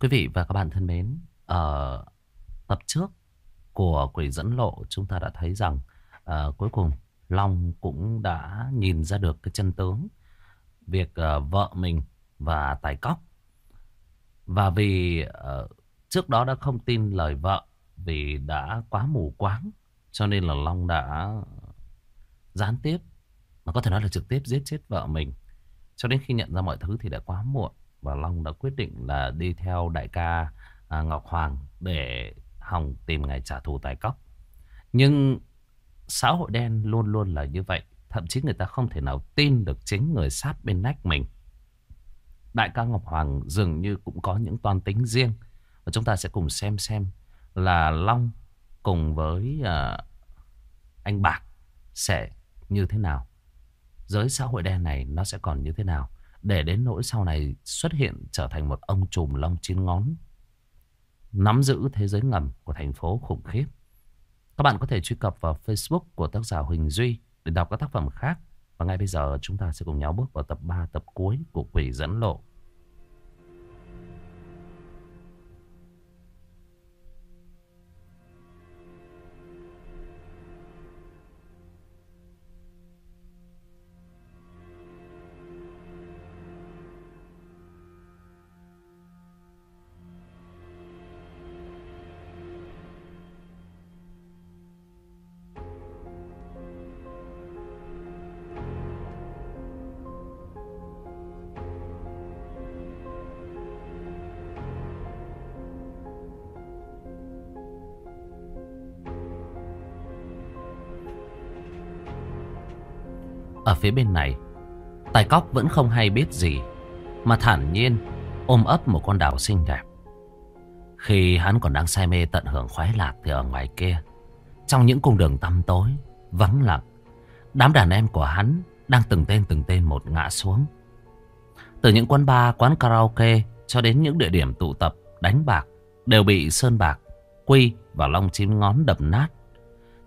Quý vị và các bạn thân mến, ở tập trước của Quỷ dẫn lộ chúng ta đã thấy rằng uh, cuối cùng Long cũng đã nhìn ra được cái chân tướng việc uh, vợ mình và tài cóc. Và vì uh, trước đó đã không tin lời vợ vì đã quá mù quáng cho nên là Long đã gián tiếp mà có thể nói là trực tiếp giết chết vợ mình. Cho đến khi nhận ra mọi thứ thì đã quá muộn và Long đã quyết định là đi theo đại ca à, Ngọc Hoàng để hòng tìm ngày trả thù tài cóc. Nhưng xã hội đen luôn luôn là như vậy. Thậm chí người ta không thể nào tin được chính người sát bên nách mình. Đại ca Ngọc Hoàng dường như cũng có những toan tính riêng. Và chúng ta sẽ cùng xem xem là Long cùng với à, anh Bạc sẽ như thế nào. Giới xã hội đen này nó sẽ còn như thế nào. Để đến nỗi sau này xuất hiện trở thành một ông trùm long chín ngón. Nắm giữ thế giới ngầm của thành phố khủng khiếp. Các bạn có thể truy cập vào Facebook của tác giả Huỳnh Duy để đọc các tác phẩm khác. Và ngay bây giờ chúng ta sẽ cùng nhau bước vào tập 3 tập cuối của Quỷ dẫn lộ. Phía bên này. Tài cóc vẫn không hay biết gì Mà thản nhiên ôm ấp một con đào xinh đẹp. Khi hắn còn đang say mê tận hưởng khoái lạc Thì ở ngoài kia Trong những cung đường tăm tối Vắng lặng Đám đàn em của hắn Đang từng tên từng tên một ngã xuống. Từ những quán bar, quán karaoke Cho đến những địa điểm tụ tập Đánh bạc Đều bị Sơn Bạc Quy và Long Chim Ngón đập nát.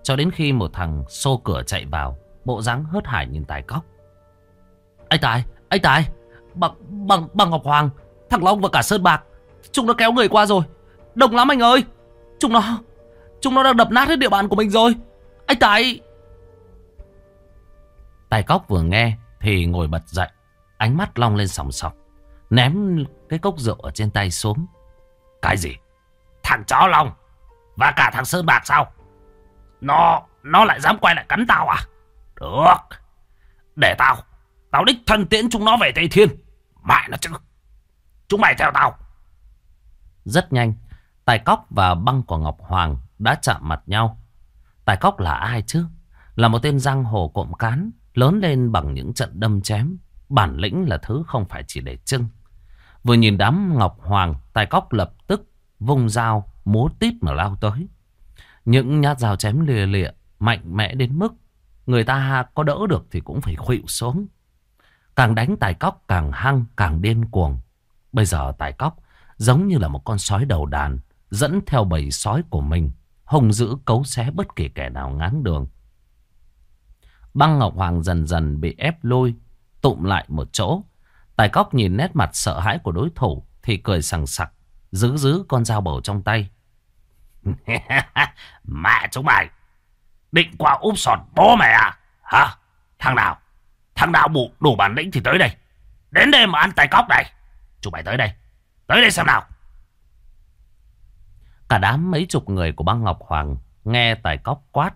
Cho đến khi một thằng xô cửa chạy vào Bộ dáng hớt hải nhìn Tài Cóc. Anh Tài, anh Tài Bằng, bằng, bằng Ngọc Hoàng Thằng Long và cả Sơn Bạc Chúng nó kéo người qua rồi. Đông lắm anh ơi Chúng nó, chúng nó đang đập nát hết địa bàn của mình rồi. Anh Tài. Tài Cóc vừa nghe Thì ngồi bật dậy Ánh mắt long lên sòng sọc Ném cái cốc rượu ở trên tay xuống. Cái gì? Thằng chó Long Và cả thằng Sơn Bạc sao? Nó Nó lại dám quay lại cắn tao à? Được. Để tao. Tao đích thân tiễn chúng nó về Tây Thiên. Mẹ nó chứ. Chúng mày theo tao. Rất nhanh. Tài Cóc và băng của Ngọc Hoàng đã chạm mặt nhau. Tài Cóc là ai chứ? Là một tên giang hồ cộm cán. Lớn lên bằng những trận đâm chém. Bản lĩnh là thứ không phải chỉ để trưng. Vừa nhìn đám Ngọc Hoàng. Tài Cóc lập tức vung dao, múa tít mà lao tới. Những nhát dao chém lìa lịa, mạnh mẽ đến mức Người ta có đỡ được thì cũng phải khuỵu xuống. Càng đánh tài cóc càng hăng, càng điên cuồng. Bây giờ tài cóc giống như là một con sói đầu đàn, dẫn theo bầy sói của mình, hùng dữ cấu xé bất kỳ kẻ nào ngáng đường. Băng Ngọc Hoàng dần dần bị ép lôi, tụm lại một chỗ. Tài cóc nhìn nét mặt sợ hãi của đối thủ thì cười sằng sặc, giữ giữ con dao bầu trong tay. Mẹ chúng mày! Định qua úp sọt bố mày à? Hả? Thằng nào? Thằng nào bụ đủ bản lĩnh thì tới đây. Đến đây mà ăn tay cóc này. Chúng mày tới đây. Tới đây xem nào. Cả đám mấy chục người của băng Ngọc Hoàng nghe tài cóc quát.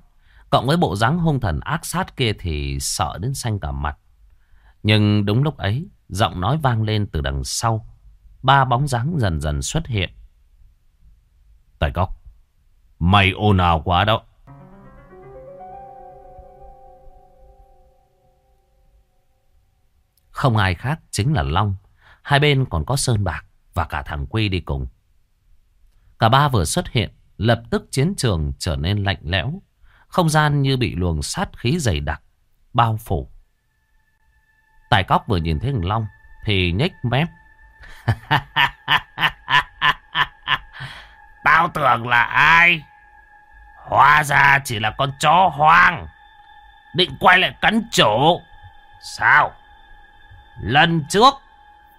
Cộng với bộ dáng hung thần ác sát kia thì sợ đến xanh cả mặt. Nhưng đúng lúc ấy, giọng nói vang lên từ đằng sau. Ba bóng dáng dần dần xuất hiện. Tài cóc, mày ồn ào quá đó. Không ai khác chính là Long. Hai bên còn có Sơn Bạc và cả thằng Quy đi cùng. Cả ba vừa xuất hiện, lập tức chiến trường trở nên lạnh lẽo. Không gian như bị luồng sát khí dày đặc, bao phủ. Tài cóc vừa nhìn thấy thằng Long thì nhếch mép. Tao tưởng là ai? Hóa ra chỉ là con chó hoang. Định quay lại cắn chỗ? Sao? Lần trước,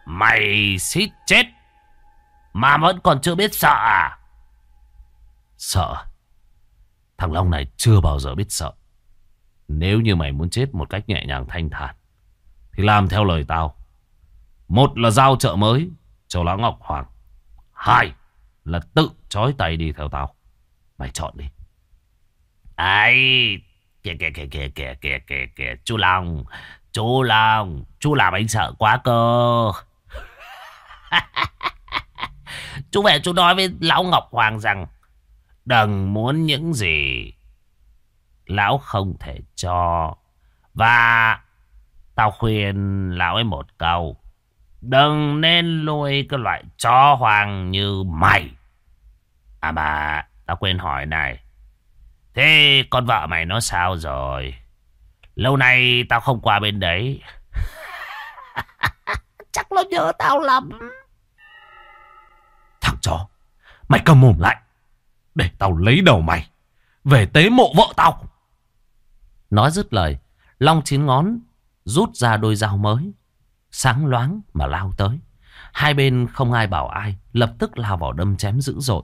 Mày xít chết. Mà vẫn còn chưa biết sợ à? Sợ. Thằng Long này chưa bao giờ biết sợ. Nếu như mày muốn chết một cách nhẹ nhàng thanh thản, Thì làm theo lời tao. Một là giao chợ mới Cho lão Ngọc Hoàng. Hai là tự trói tay đi theo tao. Mày chọn đi. Ấy Kìa kìa kìa kìa kìa kìa kìa Chú Long chú Long, chú làm anh sợ quá cơ. chú về chú nói với Lão Ngọc Hoàng rằng đừng muốn những gì Lão không thể cho. Và tao khuyên Lão ấy một câu. Đừng nên nuôi cái loại chó hoàng như mày. À mà, tao quên hỏi này. Thế con vợ mày nó sao rồi? Lâu nay tao không qua bên đấy. Chắc nó nhớ tao lắm. Thằng chó, mày cầm mồm lại. Để tao lấy đầu mày. Về tế mộ vợ tao. Nói dứt lời, Long chín ngón rút ra đôi dao mới. Sáng loáng mà lao tới. Hai bên không ai bảo ai, lập tức lao vào đâm chém dữ dội.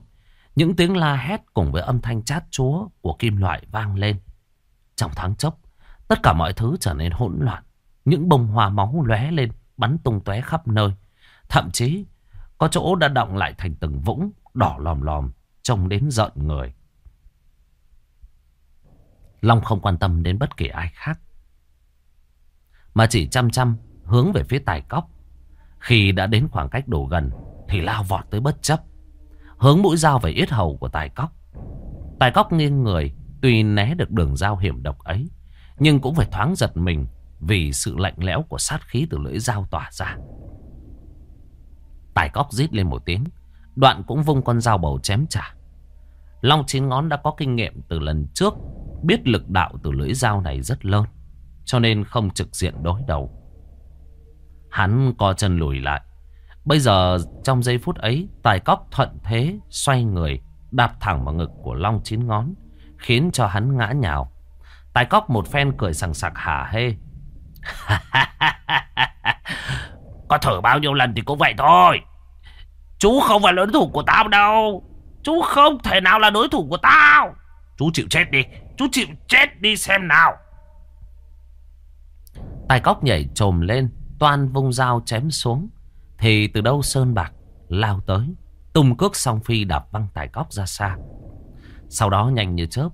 Những tiếng la hét cùng với âm thanh chát chúa của kim loại vang lên. Trong thoáng chốc, tất cả mọi thứ trở nên hỗn loạn. Những bông hoa máu lóe lên, bắn tung tóe khắp nơi. Thậm chí, có chỗ đã động lại thành từng vũng, đỏ lòm lòm, trông đến giận người. Long không quan tâm đến bất kỳ ai khác. Mà chỉ chăm chăm hướng về phía tài cóc. Khi đã đến khoảng cách đủ gần thì lao vọt tới bất chấp. Hướng mũi dao về yết hầu của tài cóc. Tài cóc nghiêng người tuy né được đường dao hiểm độc ấy. Nhưng cũng phải thoáng giật mình vì sự lạnh lẽo của sát khí từ lưỡi dao tỏa ra. Tài cóc rít lên một tiếng. Đoạn cũng vung con dao bầu chém trả. Long chín ngón đã có kinh nghiệm từ lần trước. Biết lực đạo từ lưỡi dao này rất lớn. Cho nên không trực diện đối đầu. Hắn co chân lùi lại. Bây giờ, trong giây phút ấy, Tài cóc thuận thế xoay người, Đạp thẳng vào ngực của Long chín ngón, Khiến cho hắn ngã nhào Tài cóc một phen cười sằng sặc hả hê. Có thử bao nhiêu lần thì cũng vậy thôi. Chú không phải là đối thủ của tao đâu. Chú không thể nào là đối thủ của tao. Chú chịu chết đi. Chú chịu chết đi xem nào. Tài cóc nhảy trồm lên, Toan vung dao chém xuống. Thì từ đâu Sơn Bạc lao tới. Tung cước song phi đạp văng tài cóc ra xa. Sau đó nhanh như chớp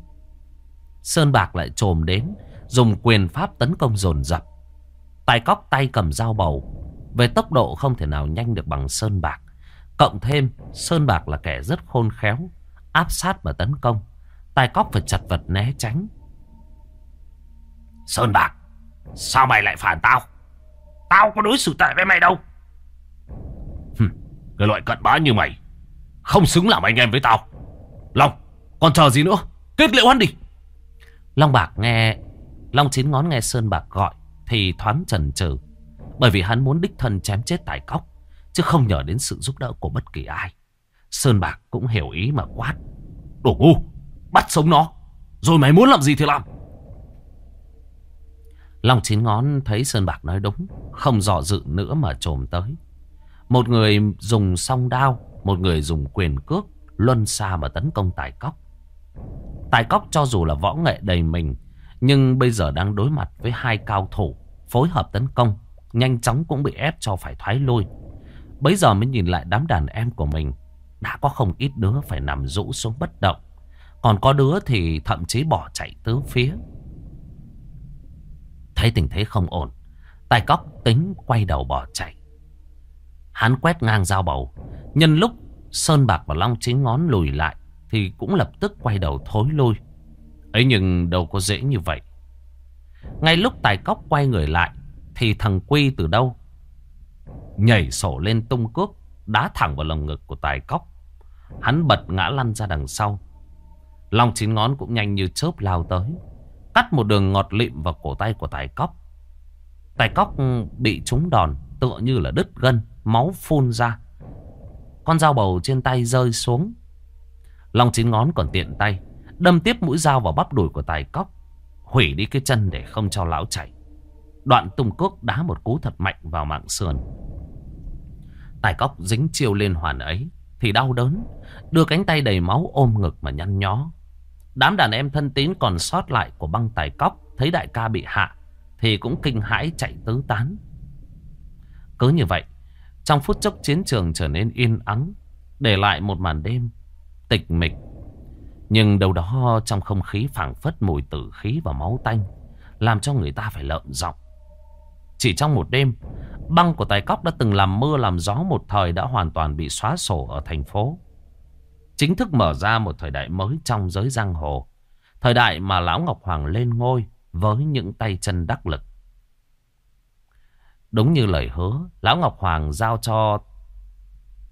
Sơn Bạc lại trồm đến Dùng quyền pháp tấn công dồn dập. Tài cóc tay cầm dao bầu Về tốc độ không thể nào nhanh được bằng Sơn Bạc. Cộng thêm Sơn Bạc là kẻ rất khôn khéo Áp sát và tấn công. Tài cóc phải chặt vật né tránh. Sơn Bạc Sao mày lại phản tao? Tao có đối xử tệ với mày đâu. Hừm, Cái loại cận bá như mày Không xứng làm anh em với tao. Long còn chờ gì nữa? Kết liễu hắn đi. Long Bạc nghe, Long chín ngón nghe Sơn Bạc gọi Thì thoáng chần chừ, Bởi vì hắn muốn đích thân chém chết tài cóc Chứ không nhờ đến sự giúp đỡ của bất kỳ ai. Sơn Bạc cũng hiểu ý mà quát, Đồ ngu, Bắt sống nó, Rồi mày muốn làm gì thì làm. Long chín ngón thấy Sơn Bạc nói đúng, Không dò dự nữa mà trồm tới. Một người dùng song đao, Một người dùng quyền cước Luân xa mà tấn công tài cóc Tài cóc cho dù là võ nghệ đầy mình, Nhưng bây giờ đang đối mặt với hai cao thủ Phối hợp tấn công, Nhanh chóng cũng bị ép cho phải thoái lui. Bấy giờ mới nhìn lại đám đàn em của mình, Đã có không ít đứa phải nằm rũ xuống bất động, Còn có đứa thì thậm chí bỏ chạy tứ phía. Thấy tình thế không ổn, Tài cóc tính quay đầu bỏ chạy. Hắn quét ngang dao bầu, Nhân lúc Sơn Bạc và Long Chính ngón lùi lại thì cũng lập tức quay đầu thối lui. Ấy nhưng đâu có dễ như vậy. Ngay lúc tài cóc quay người lại, Thì thằng Quy từ đâu? Nhảy sổ lên tung cước, Đá thẳng vào lồng ngực của tài cóc Hắn bật ngã lăn ra đằng sau. Long chín ngón cũng nhanh như chớp lao tới, Cắt một đường ngọt lịm vào cổ tay của tài cóc Tài cóc bị trúng đòn, Tựa như là đứt gân, Máu phun ra. Con dao bầu trên tay rơi xuống Long chín ngón còn tiện tay, Đâm tiếp mũi dao vào bắp đùi của tài cóc, Hủy đi cái chân để không cho lão chạy Đoạn tung cước đá một cú thật mạnh vào mạng sườn Tài cóc dính chiêu liên hoàn ấy thì đau đớn. Đưa cánh tay đầy máu ôm ngực mà nhăn nhó. Đám đàn em thân tín còn sót lại của băng tài cóc. Thấy đại ca bị hạ. Thì cũng kinh hãi chạy tứ tán. Cứ như vậy. Trong phút chốc chiến trường trở nên yên ắng. Để lại một màn đêm. Tịch mịch. Nhưng đâu đó trong không khí phảng phất mùi tử khí và máu tanh. Làm cho người ta phải lợn giọng. Chỉ trong một đêm, băng của tài cóc đã từng làm mưa làm gió một thời đã hoàn toàn bị xóa sổ ở thành phố. Chính thức mở ra một thời đại mới trong giới giang hồ. Thời đại mà Lão Ngọc Hoàng lên ngôi với những tay chân đắc lực. Đúng như lời hứa, Lão Ngọc Hoàng giao cho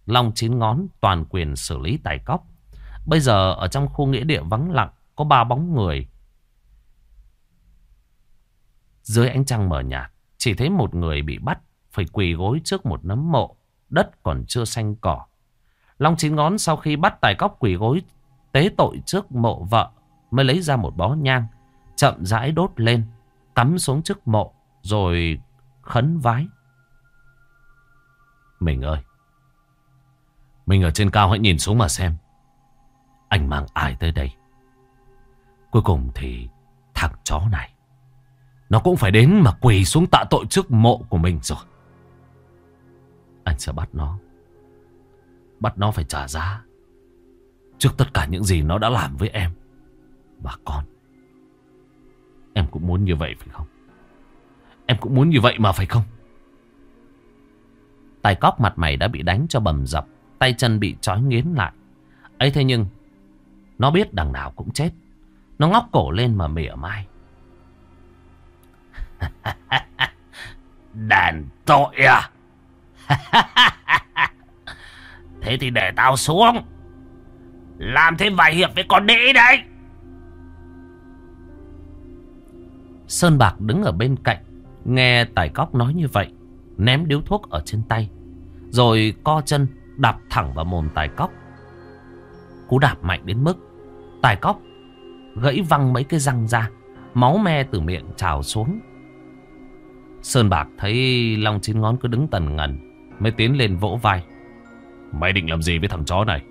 Long Chín Ngón toàn quyền xử lý tài cóc. Bây giờ ở trong khu nghĩa địa vắng lặng có ba bóng người. Dưới ánh trăng mờ nhạt, chỉ thấy một người bị bắt phải quỳ gối trước một nấm mộ, đất còn chưa xanh cỏ. Long chín ngón sau khi bắt tài cóc quỳ gối tế tội trước mộ vợ mới lấy ra một bó nhang, chậm rãi đốt lên, cắm xuống trước mộ rồi khấn vái. Mình ơi, mình ở trên cao hãy nhìn xuống mà xem. Anh mang ai tới đây? Cuối cùng thì thằng chó này, nó cũng phải đến mà quỳ xuống tạ tội trước mộ của mình rồi. Anh sẽ bắt nó. Bắt nó phải trả giá. Trước tất cả những gì nó đã làm với em. Và con. Em cũng muốn như vậy phải không? Em cũng muốn như vậy mà phải không? Tài cóc mặt mày đã bị đánh cho bầm dập. Tay chân bị trói nghiến lại. ấy thế nhưng. Nó biết đằng nào cũng chết. Nó ngóc cổ lên mà mỉa mai. Đàn tội à? thế thì để tao xuống. Làm thêm vài hiệp với con đĩ đấy. Sơn Bạc đứng ở bên cạnh. Nghe Tài Cóc nói như vậy. Ném điếu thuốc ở trên tay. Rồi co chân đạp thẳng vào mồm Tài Cóc. Cú đạp mạnh đến mức Tài Cóc gãy văng mấy cái răng ra. Máu me từ miệng trào xuống. Sơn Bạc thấy Long Chín Ngón cứ đứng tần ngần Mới tiến lên vỗ vai Mày định làm gì với thằng chó này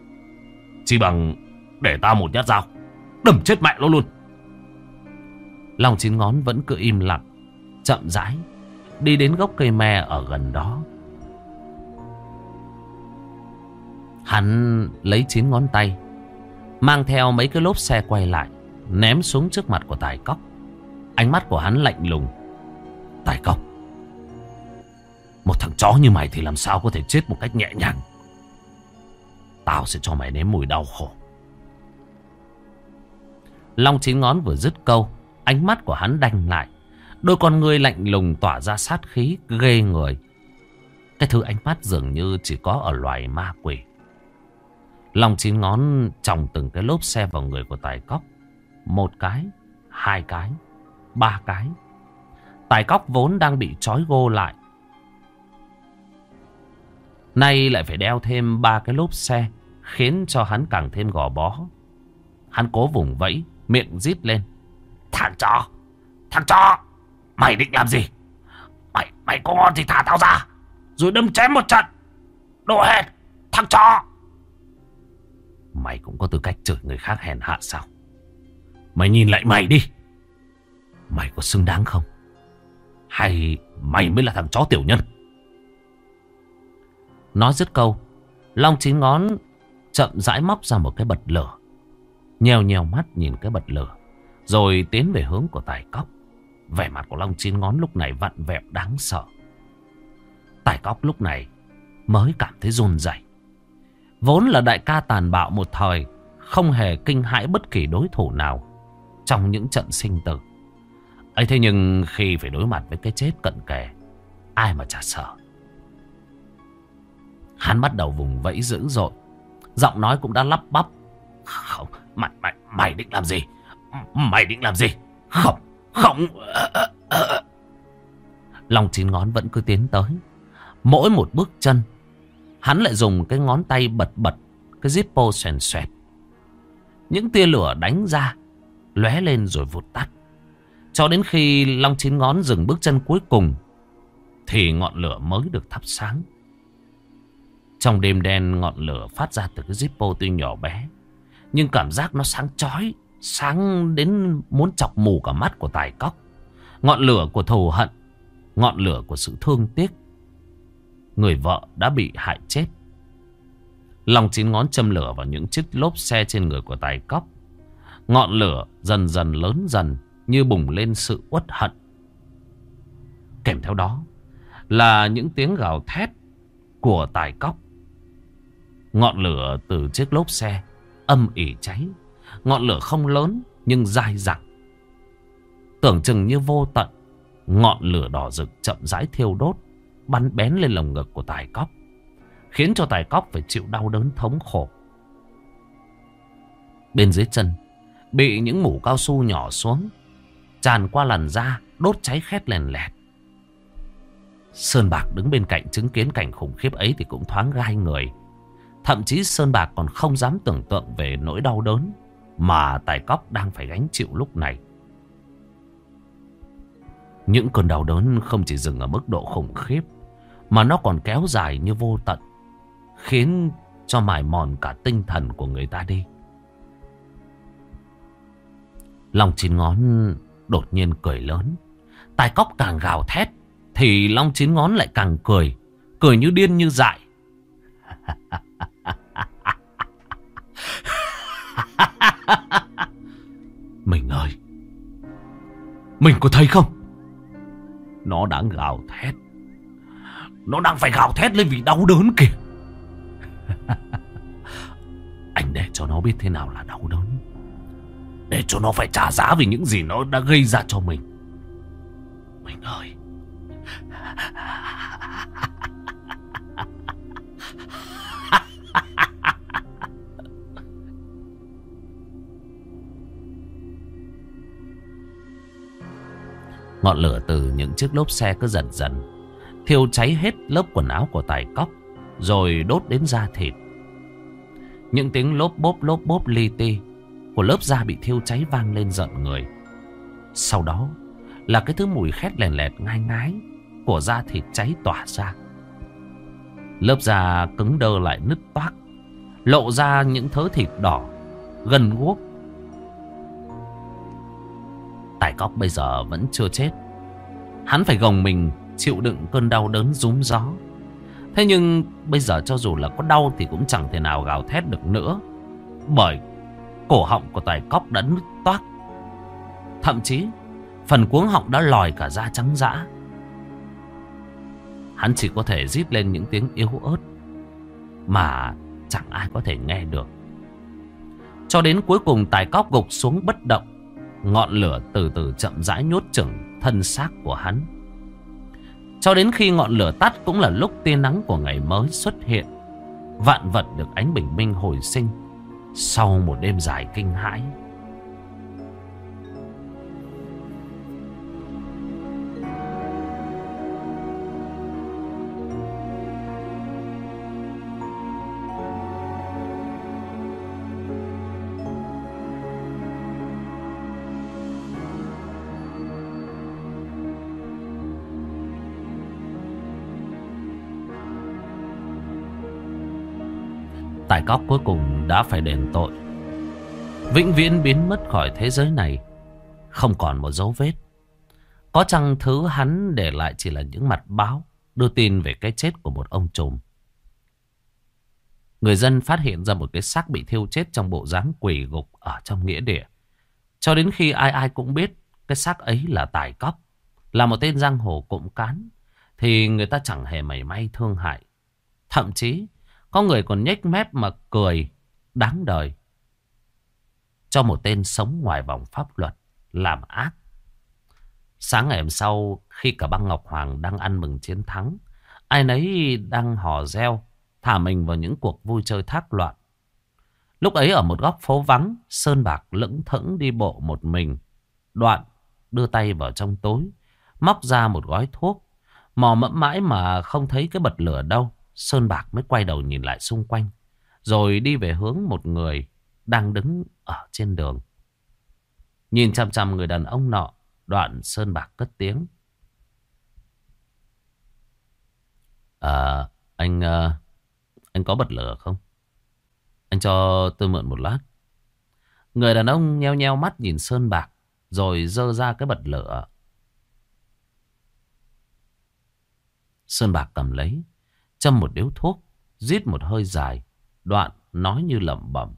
Chỉ bằng để tao một nhát dao Đâm chết mẹ nó luôn Long Chín Ngón vẫn cứ im lặng Chậm rãi Đi đến gốc cây me ở gần đó Hắn lấy chín ngón tay Mang theo mấy cái lốp xe quay lại, Ném xuống trước mặt của Tài Cóc Ánh mắt của hắn lạnh lùng. Tài Cóc Một thằng chó như mày thì làm sao có thể chết một cách nhẹ nhàng? Tao sẽ cho mày nếm mùi đau khổ. Long chín ngón vừa dứt câu, Ánh mắt của hắn đanh lại. Đôi con ngươi lạnh lùng tỏa ra sát khí, ghê người. Cái thứ ánh mắt dường như chỉ có ở loài ma quỷ. Long chín ngón chồng từng cái lốp xe vào người của tài cóc Một cái, Hai cái, Ba cái Tài cóc vốn đang bị trói gô lại. Nay lại phải đeo thêm ba cái lốp xe. Khiến cho hắn càng thêm gò bó. Hắn cố vùng vẫy. Miệng rít lên. Thằng chó. Thằng chó. Mày định làm gì? Mày mày có ngon thì thả tao ra. Rồi đâm chém một trận. Đồ hèn. Thằng chó. Mày cũng có tư cách chửi người khác hèn hạ sao? Mày nhìn lại mày đi. Mày có xứng đáng không? Hay mày mới là thằng chó tiểu nhân Nói dứt câu, Long chín ngón chậm rãi móc ra một cái bật lửa Nhèo nhèo mắt nhìn cái bật lửa, Rồi tiến về hướng của tài cóc Vẻ mặt của Long chín ngón lúc này vặn vẹo đáng sợ Tài cóc lúc này mới cảm thấy run rẩy. Vốn là đại ca tàn bạo một thời Không hề kinh hãi bất kỳ đối thủ nào Trong những trận sinh tử. Ấy thế nhưng khi phải đối mặt với cái chết cận kề Ai mà chả sợ. Hắn bắt đầu vùng vẫy dữ dội Giọng nói cũng đã lắp bắp. Không Mày, mày, mày định làm gì? Mày định làm gì? Không Không. Lòng chín ngón vẫn cứ tiến tới. Mỗi một bước chân Hắn lại dùng cái ngón tay bật bật, Cái zippo xoèn xoẹt Những tia lửa đánh ra, lóe lên rồi vụt tắt cho đến khi Long Chín Ngón dừng bước chân cuối cùng, Thì ngọn lửa mới được thắp sáng Trong đêm đen, ngọn lửa phát ra từ cái Zippo tuy nhỏ bé. Nhưng cảm giác nó sáng chói. Sáng đến muốn chọc mù cả mắt của tài cóc. Ngọn lửa của thù hận. Ngọn lửa của sự thương tiếc. Người vợ đã bị hại chết. Lòng chín ngón châm lửa vào những chiếc lốp xe trên người của tài cóc. Ngọn lửa dần dần lớn dần như bùng lên sự uất hận. Kèm theo đó là những tiếng gào thét của tài cóc. Ngọn lửa từ chiếc lốp xe âm ỉ cháy. Ngọn lửa không lớn nhưng dai dẳng. Tưởng chừng như vô tận. Ngọn lửa đỏ rực chậm rãi thiêu đốt. Bắn bén lên lồng ngực của tài cóc. Khiến cho tài cóc phải chịu đau đớn thống khổ. Bên dưới chân, Bị những mũ cao su nhỏ xuống, Tràn qua làn da, Đốt cháy khét lèn lẹt Sơn Bạc đứng bên cạnh chứng kiến cảnh khủng khiếp ấy Thì cũng thoáng gai người Thậm chí Sơn Bạc còn không dám tưởng tượng Về nỗi đau đớn Mà tài cóc đang phải gánh chịu lúc này những cơn đau đớn không chỉ dừng ở mức độ khủng khiếp, Mà nó còn kéo dài như vô tận, Khiến cho mài mòn cả tinh thần của người ta đi Long chín ngón đột nhiên cười lớn. Tài cóc càng gào thét. Thì Long chín ngón lại càng cười. Cười như điên như dại. Mình ơi. Mình có thấy không? Nó đang gào thét. Nó đang phải gào thét lên vì đau đớn kìa. Anh để cho nó biết thế nào là đau đớn. Để cho nó phải trả giá vì những gì nó đã gây ra cho mình Mình ơi Ngọn lửa từ những chiếc lốp xe cứ dần dần Thiêu cháy hết lớp quần áo của tài cóc Rồi đốt đến da thịt Những tiếng lốp bốp lốp bốp li ti của lớp da bị thiêu cháy vang lên giận người. Sau đó là cái thứ mùi khét lèn lẹt ngai ngái của da thịt cháy tỏa ra. Lớp da cứng đơ lại nứt toác, lộ ra những thớ thịt đỏ, gần guốc. Tài cóc bây giờ vẫn chưa chết. Hắn phải gồng mình, chịu đựng cơn đau đớn rúm gió. Thế nhưng bây giờ cho dù là có đau thì cũng chẳng thể nào gào thét được nữa. Bởi Cổ họng của tài cóc đã nứt toác Thậm chí, Phần cuống họng đã lòi cả da trắng dã Hắn chỉ có thể rít lên những tiếng yếu ớt Mà chẳng ai có thể nghe được Cho đến cuối cùng tài cóc gục xuống bất động Ngọn lửa từ từ chậm rãi nhốt chừng thân xác của hắn. Cho đến khi ngọn lửa tắt cũng là lúc tia nắng của ngày mới xuất hiện. Vạn vật được ánh bình minh hồi sinh. Sau một đêm dài kinh hãi Tài cóc cuối cùng đã phải đền tội Vĩnh viễn biến mất khỏi thế giới này Không còn một dấu vết Có chăng thứ hắn để lại chỉ là những mặt báo Đưa tin về cái chết của một ông trùm Người dân phát hiện ra một cái xác bị thiêu chết trong bộ dáng quỷ gục ở trong nghĩa địa. Cho đến khi ai ai cũng biết cái xác ấy là tài cóc, là một tên giang hồ cụm cán, thì người ta chẳng hề mảy may thương hại. Thậm chí có người còn nhếch mép mà cười đáng đời. Cho một tên sống ngoài vòng pháp luật làm ác. Sáng ngày hôm sau, khi cả băng Ngọc Hoàng đang ăn mừng chiến thắng. Ai nấy đang hò reo, thả mình vào những cuộc vui chơi thác loạn. Lúc ấy ở một góc phố vắng, Sơn Bạc lững thững đi bộ một mình. Đoạn đưa tay vào trong tối móc ra một gói thuốc. Mò mẫm mãi mà không thấy cái bật lửa đâu. Sơn Bạc mới quay đầu nhìn lại xung quanh. Rồi đi về hướng một người đang đứng ở trên đường. Nhìn chăm chăm người đàn ông nọ, đoạn Sơn Bạc cất tiếng. À, anh, ờ, Anh có bật lửa không? Anh cho tôi mượn một lát. Người đàn ông nheo nheo mắt nhìn Sơn Bạc. Rồi dơ ra cái bật lửa. Sơn Bạc cầm lấy. Châm một điếu thuốc. Rít một hơi dài. Đoạn nói như lẩm bẩm.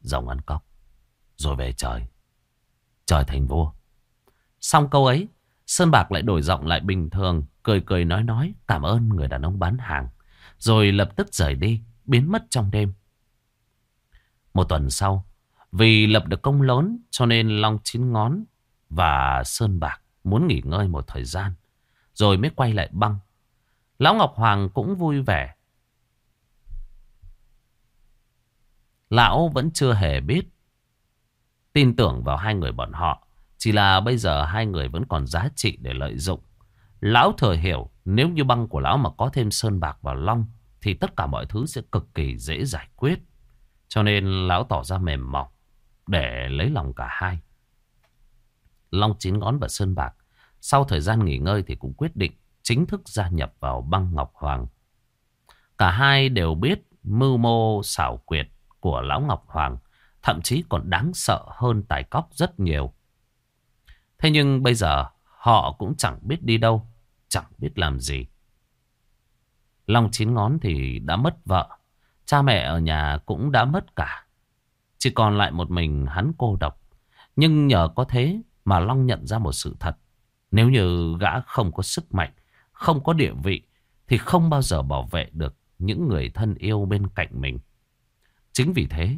Rồng ăn cóc. Rồi về trời. Trời thành vua. Xong câu ấy. Sơn Bạc lại đổi giọng lại bình thường. Cười cười nói nói. Cảm ơn người đàn ông bán hàng. Rồi lập tức rời đi. Biến mất trong đêm. Một tuần sau. Vì lập được công lớn cho nên Long Chín Ngón và Sơn Bạc muốn nghỉ ngơi một thời gian. Rồi mới quay lại băng. Lão Ngọc Hoàng cũng vui vẻ. Lão vẫn chưa hề biết. Tin tưởng vào hai người bọn họ. Chỉ là bây giờ hai người vẫn còn giá trị để lợi dụng. Lão thừa hiểu nếu như băng của lão mà có thêm Sơn Bạc và Long thì tất cả mọi thứ sẽ cực kỳ dễ giải quyết. Cho nên lão tỏ ra mềm mỏng để lấy lòng cả hai. Long chín ngón và Sơn Bạc, sau thời gian nghỉ ngơi thì cũng quyết định chính thức gia nhập vào băng Ngọc Hoàng. Cả hai đều biết mưu mô xảo quyệt của Lão Ngọc Hoàng thậm chí còn đáng sợ hơn tài cóc rất nhiều. Thế nhưng bây giờ họ cũng chẳng biết đi đâu, chẳng biết làm gì. Long chín ngón thì đã mất vợ, cha mẹ ở nhà cũng đã mất cả. Chỉ còn lại một mình hắn cô độc. Nhưng nhờ có thế mà Long nhận ra một sự thật. Nếu như gã không có sức mạnh, không có địa vị, thì không bao giờ bảo vệ được những người thân yêu bên cạnh mình. Chính vì thế,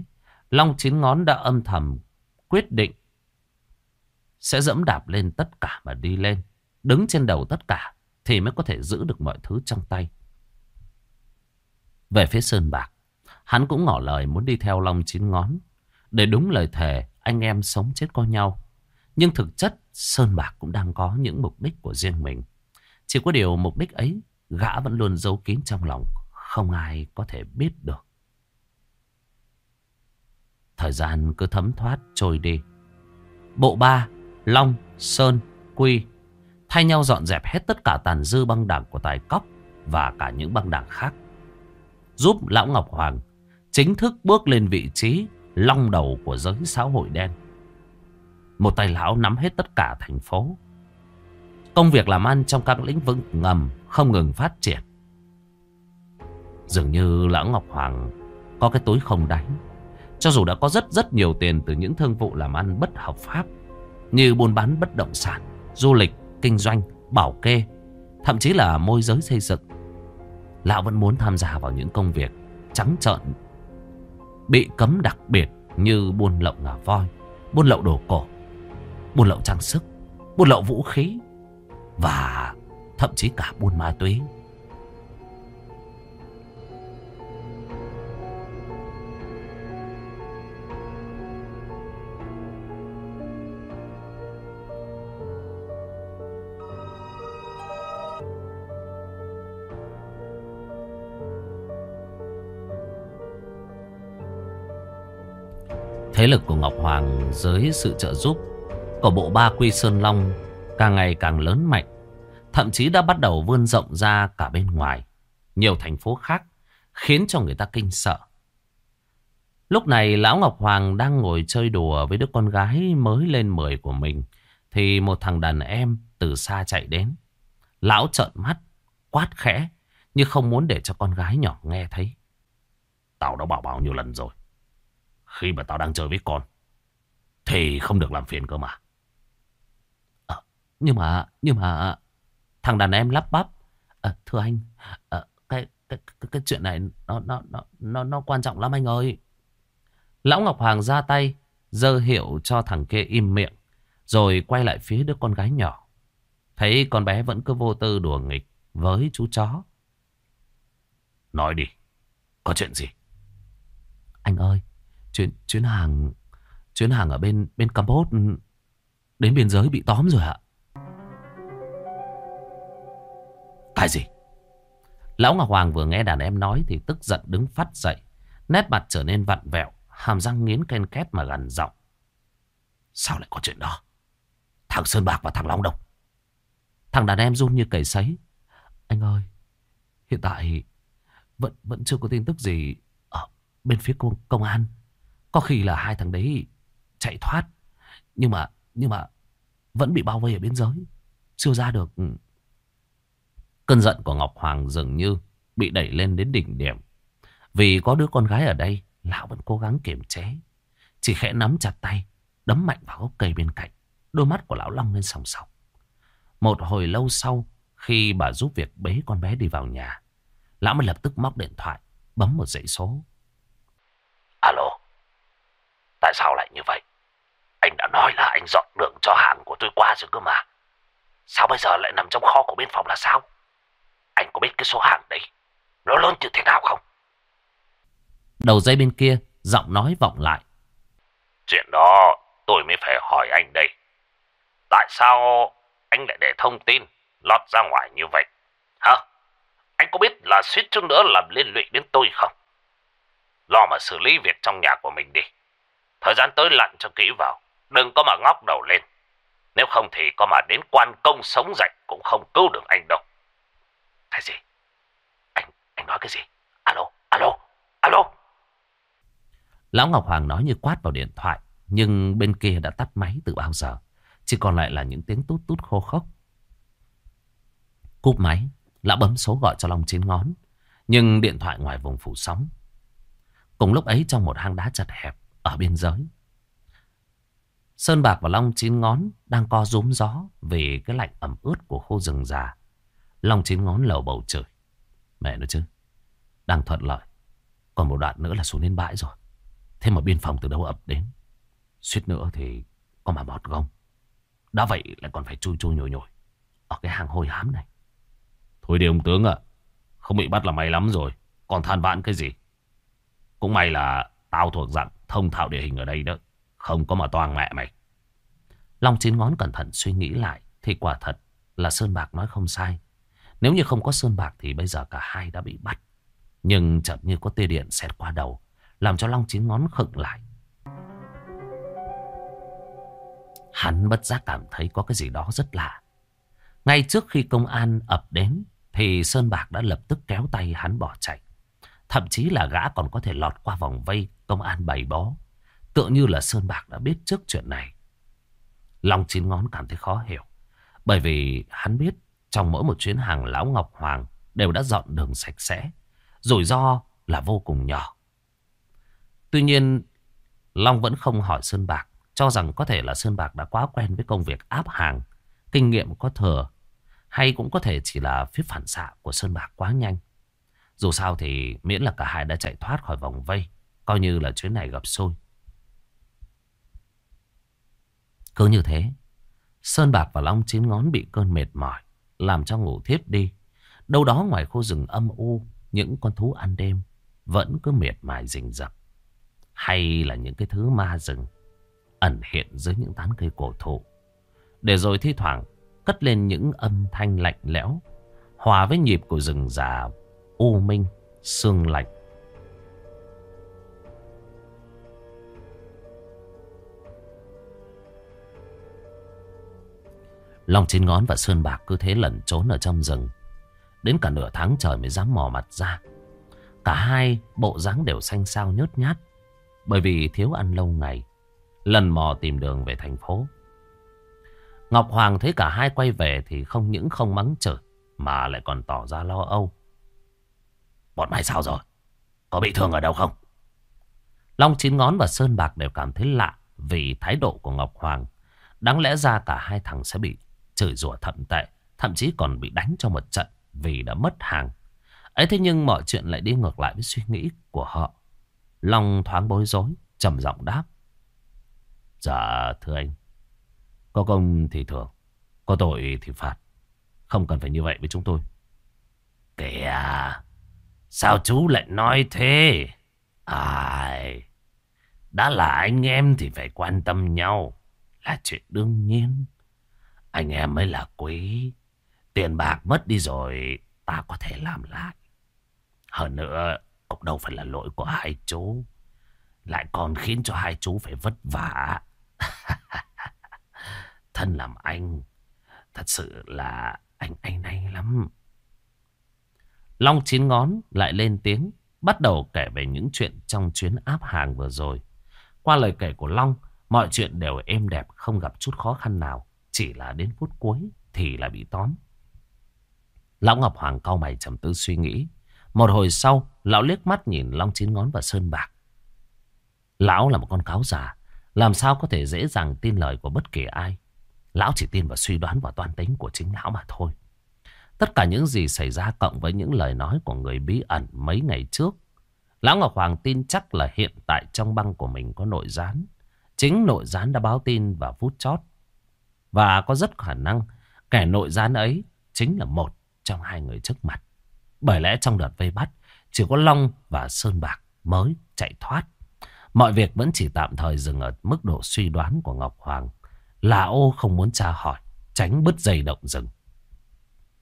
Long Chín Ngón đã âm thầm quyết định sẽ dẫm đạp lên tất cả mà đi lên. Đứng trên đầu tất cả thì mới có thể giữ được mọi thứ trong tay. Về phía Sơn Bạc, hắn cũng ngỏ lời muốn đi theo Long Chín Ngón. Để đúng lời thề, anh em sống chết có nhau. Nhưng thực chất, Sơn Bạc cũng đang có những mục đích của riêng mình. Chỉ có điều mục đích ấy, gã vẫn luôn giấu kín trong lòng. Không ai có thể biết được. Thời gian cứ thấm thoát trôi đi. Bộ ba, Long, Sơn, Quy thay nhau dọn dẹp hết tất cả tàn dư băng đảng của Tài Cóc và cả những băng đảng khác. Giúp Lão Ngọc Hoàng chính thức bước lên vị trí long đầu của giới xã hội đen. Một tay lão nắm hết tất cả thành phố. Công việc làm ăn trong các lĩnh vực ngầm không ngừng phát triển. Dường như Lão Ngọc Hoàng có cái túi không đánh. Cho dù đã có rất rất nhiều tiền từ những thương vụ làm ăn bất hợp pháp như buôn bán bất động sản, du lịch, kinh doanh, bảo kê, thậm chí là môi giới xây dựng. Lão vẫn muốn tham gia vào những công việc trắng trợn bị cấm đặc biệt như buôn lậu ngà voi, buôn lậu đồ cổ, buôn lậu trang sức, buôn lậu vũ khí và thậm chí cả buôn ma túy. Thế lực của Ngọc Hoàng dưới sự trợ giúp của bộ ba Quy Sơn Long càng ngày càng lớn mạnh. Thậm chí đã bắt đầu vươn rộng ra cả bên ngoài. Nhiều thành phố khác khiến cho người ta kinh sợ. Lúc này Lão Ngọc Hoàng đang ngồi chơi đùa với đứa con gái mới lên 10 của mình. Thì một thằng đàn em từ xa chạy đến. Lão trợn mắt, quát khẽ, như không muốn để cho con gái nhỏ nghe thấy. Tao đã bảo bao nhiêu lần rồi. Khi mà tao đang chơi với con Thì không được làm phiền cơ mà à, Nhưng mà Nhưng mà Thằng đàn em lắp bắp. À, Thưa anh à, cái, cái, cái, cái chuyện này nó, nó, nó, nó, nó quan trọng lắm anh ơi. Lão Ngọc Hoàng ra tay dơ hiệu cho thằng kia im miệng Rồi quay lại phía đứa con gái nhỏ. Thấy con bé vẫn cứ vô tư đùa nghịch Với chú chó. Nói đi Có chuyện gì? Anh ơi Chuyến, chuyến hàng chuyến hàng ở bên bên Campuchia đến biên giới bị tóm rồi ạ. Cái gì? Lão Ngọc Hoàng vừa nghe đàn em nói thì tức giận đứng phát dậy. Nét mặt trở nên vặn vẹo, hàm răng nghiến ken két mà gần giọng. Sao lại có chuyện đó? Thằng Sơn Bạc và thằng Long đâu? Thằng đàn em run như cầy sấy. Anh ơi, hiện tại vẫn vẫn chưa có tin tức gì ở bên phía công, công an. Có khi là hai thằng đấy chạy thoát. Nhưng mà nhưng mà vẫn bị bao vây ở biên giới. Chưa ra được. Ừ, Cơn giận của Ngọc Hoàng dường như bị đẩy lên đến đỉnh điểm. Vì có đứa con gái ở đây, lão vẫn cố gắng kiềm chế. Chỉ khẽ nắm chặt tay, đấm mạnh vào gốc cây bên cạnh. Đôi mắt của lão long lên sòng sòng. Một hồi lâu sau, khi bà giúp việc bế con bé đi vào nhà, lão mới lập tức móc điện thoại, bấm một dãy số. Alo, tại sao lại như vậy? Anh đã nói là anh dọn đường cho hàng của tôi qua rồi cơ mà. Sao bây giờ lại nằm trong kho của biên phòng là sao? Anh có biết cái số hàng đấy nó lớn như thế nào không? Đầu dây bên kia, giọng nói vọng lại. Chuyện đó tôi mới phải hỏi anh đây. Tại sao anh lại để thông tin lọt ra ngoài như vậy? Hả? Anh có biết là suýt chút nữa làm liên lụy đến tôi không? Lo mà xử lý việc trong nhà của mình đi. Thời gian tới lặn cho kỹ vào. Đừng có mà ngóc đầu lên. Nếu không thì có mà đến quan công sống dậy cũng không cứu được anh đâu. Cái gì? Anh, anh nói cái gì? Alo, alo, alo. Lão Ngọc Hoàng nói như quát vào điện thoại. Nhưng bên kia đã tắt máy từ bao giờ. Chỉ còn lại là những tiếng tút tút khô khốc. Cúp máy, lão bấm số gọi cho Long Chín Ngón. Nhưng điện thoại ngoài vùng phủ sóng. Cùng lúc ấy trong một hang đá chật hẹp ở biên giới. Sơn Bạc và Long Chín Ngón đang co rúm gió vì cái lạnh ẩm ướt của khu rừng già. Long Chín Ngón lầu bầu trời. Mẹ nói chứ, đang thuận lợi. Còn một đoạn nữa là xuống đến bãi rồi. Thế mà biên phòng từ đâu ập đến. Suýt nữa thì có mà bọt gông. Đã vậy lại còn phải chui chui nhồi nhồi. Ở cái hang hôi hám này. Thôi đi ông tướng ạ. Không bị bắt là may lắm rồi. Còn than vãn cái gì. Cũng may là tao thuộc dạng thông thạo địa hình ở đây đó. Không có mà toang mẹ mày. Long chín ngón cẩn thận suy nghĩ lại. Thì quả thật là Sơn Bạc nói không sai. Nếu như không có Sơn Bạc thì bây giờ cả hai đã bị bắt. Nhưng chậm như có tia điện xẹt qua đầu. Làm cho Long chín ngón khựng lại. Hắn bất giác cảm thấy có cái gì đó rất lạ. Ngay trước khi công an ập đến, thì Sơn Bạc đã lập tức kéo tay hắn bỏ chạy. Thậm chí là gã còn có thể lọt qua vòng vây công an bày bó. Tựa như là Sơn Bạc đã biết trước chuyện này. Long chín ngón cảm thấy khó hiểu. Bởi vì hắn biết trong mỗi một chuyến hàng Lão Ngọc Hoàng đều đã dọn đường sạch sẽ. Rủi ro là vô cùng nhỏ. Tuy nhiên, Long vẫn không hỏi Sơn Bạc. Cho rằng có thể là Sơn Bạc đã quá quen với công việc áp hàng. Kinh nghiệm có thừa. Hay cũng có thể chỉ là phía phản xạ của Sơn Bạc quá nhanh. Dù sao thì miễn là cả hai đã chạy thoát khỏi vòng vây. Coi như là chuyến này gặp xôi. Cứ như thế. Sơn Bạc và Long Chín Ngón bị cơn mệt mỏi. Làm cho ngủ thiếp đi. Đâu đó ngoài khu rừng âm u. Những con thú ăn đêm. Vẫn cứ miệt mài rình rập. Hay là những cái thứ ma rừng ẩn hiện dưới những tán cây cổ thụ. Để rồi thi thoảng cất lên những âm thanh lạnh lẽo, hòa với nhịp của rừng già u minh, sương lạnh. Long chín ngón và Sơn Bạc cứ thế lẩn trốn ở trong rừng. Đến cả nửa tháng trời mới dám mò mặt ra. Cả hai bộ dáng đều xanh xao nhớt nhát. Bởi vì thiếu ăn lâu ngày, lần mò tìm đường về thành phố. Ngọc Hoàng thấy cả hai quay về thì không những không mắng chửi, mà lại còn tỏ ra lo âu. Bọn mày sao rồi? Có bị thương ở đâu không? Long Chín Ngón và Sơn Bạc đều cảm thấy lạ vì thái độ của Ngọc Hoàng. Đáng lẽ ra cả hai thằng sẽ bị chửi rủa thậm tệ, thậm chí còn bị đánh cho một trận vì đã mất hàng. ấy thế nhưng mọi chuyện lại đi ngược lại với suy nghĩ của họ. Long thoáng bối rối, trầm giọng đáp. Dạ thưa anh Có công thì thưởng Có tội thì phạt Không cần phải như vậy với chúng tôi Kìa Sao chú lại nói thế Ai Đã là anh em thì phải quan tâm nhau Là chuyện đương nhiên anh em mới là quý. Tiền bạc mất đi rồi Ta có thể làm lại. Hơn nữa Cũng đâu phải là lỗi của hai chú. Lại còn khiến cho hai chú phải vất vả. Thân làm anh Thật sự là anh anh nay lắm. Long chín ngón lại lên tiếng, bắt đầu kể về những chuyện trong chuyến áp hàng vừa rồi. Qua lời kể của Long, mọi chuyện đều êm đẹp, không gặp chút khó khăn nào. Chỉ là đến phút cuối thì lại bị tóm. Lão Ngọc Hoàng cau mày trầm tư suy nghĩ. Một hồi sau, lão liếc mắt nhìn Long chín ngón và Sơn Bạc. Lão là một con cáo già, làm sao có thể dễ dàng tin lời của bất kỳ ai. Lão chỉ tin vào suy đoán và toan tính của chính lão mà thôi. Tất cả những gì xảy ra cộng với những lời nói của người bí ẩn mấy ngày trước. Lão Ngọc Hoàng tin chắc là hiện tại trong băng của mình có nội gián. Chính nội gián đã báo tin vào phút chót. Và có rất khả năng kẻ nội gián ấy chính là một trong hai người trước mặt. Bởi lẽ trong đợt vây bắt, chỉ có Long và Sơn Bạc mới chạy thoát. Mọi việc vẫn chỉ tạm thời dừng ở mức độ suy đoán của Ngọc Hoàng. Là ô không muốn tra hỏi, tránh bứt dây động rừng.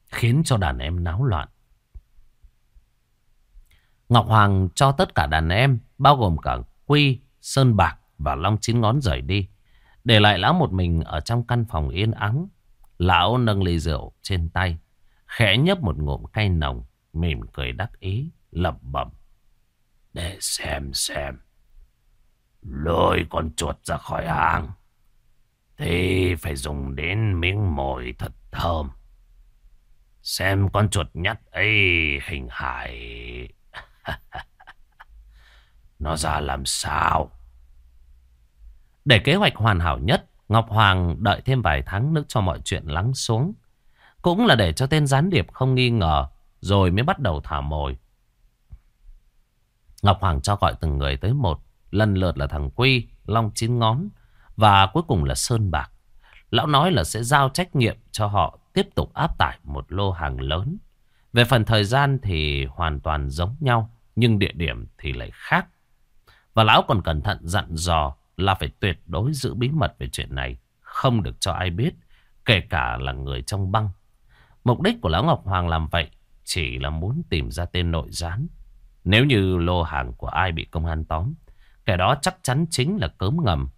Khiến cho đàn em náo loạn. Ngọc Hoàng cho tất cả đàn em, bao gồm cả Quy, Sơn Bạc và Long Chín Ngón rời đi. Để lại lão một mình ở trong căn phòng yên ắng. Lão nâng ly rượu trên tay, khẽ nhấp một ngụm cay nồng, mỉm cười đắc ý, lẩm bẩm. Để xem xem. Lôi con chuột ra khỏi hang. Thì phải dùng đến miếng mồi thật thơm. Xem con chuột nhắt ấy hình hài. Nó ra làm sao? Để kế hoạch hoàn hảo nhất, Ngọc Hoàng đợi thêm vài tháng nữa cho mọi chuyện lắng xuống. Cũng là để cho tên gián điệp không nghi ngờ, rồi mới bắt đầu thả mồi. Ngọc Hoàng cho gọi từng người tới một, lần lượt là thằng Quy, Long Chín Ngón và cuối cùng là Sơn Bạc. Lão nói là sẽ giao trách nhiệm cho họ tiếp tục áp tải một lô hàng lớn. Về phần thời gian thì hoàn toàn giống nhau, nhưng địa điểm thì lại khác. Và lão còn cẩn thận dặn dò là phải tuyệt đối giữ bí mật về chuyện này, không được cho ai biết, kể cả là người trong băng. Mục đích của Lão Ngọc Hoàng làm vậy chỉ là muốn tìm ra tên nội gián. Nếu như lô hàng của ai bị công an tóm, kẻ đó chắc chắn chính là cớm ngầm.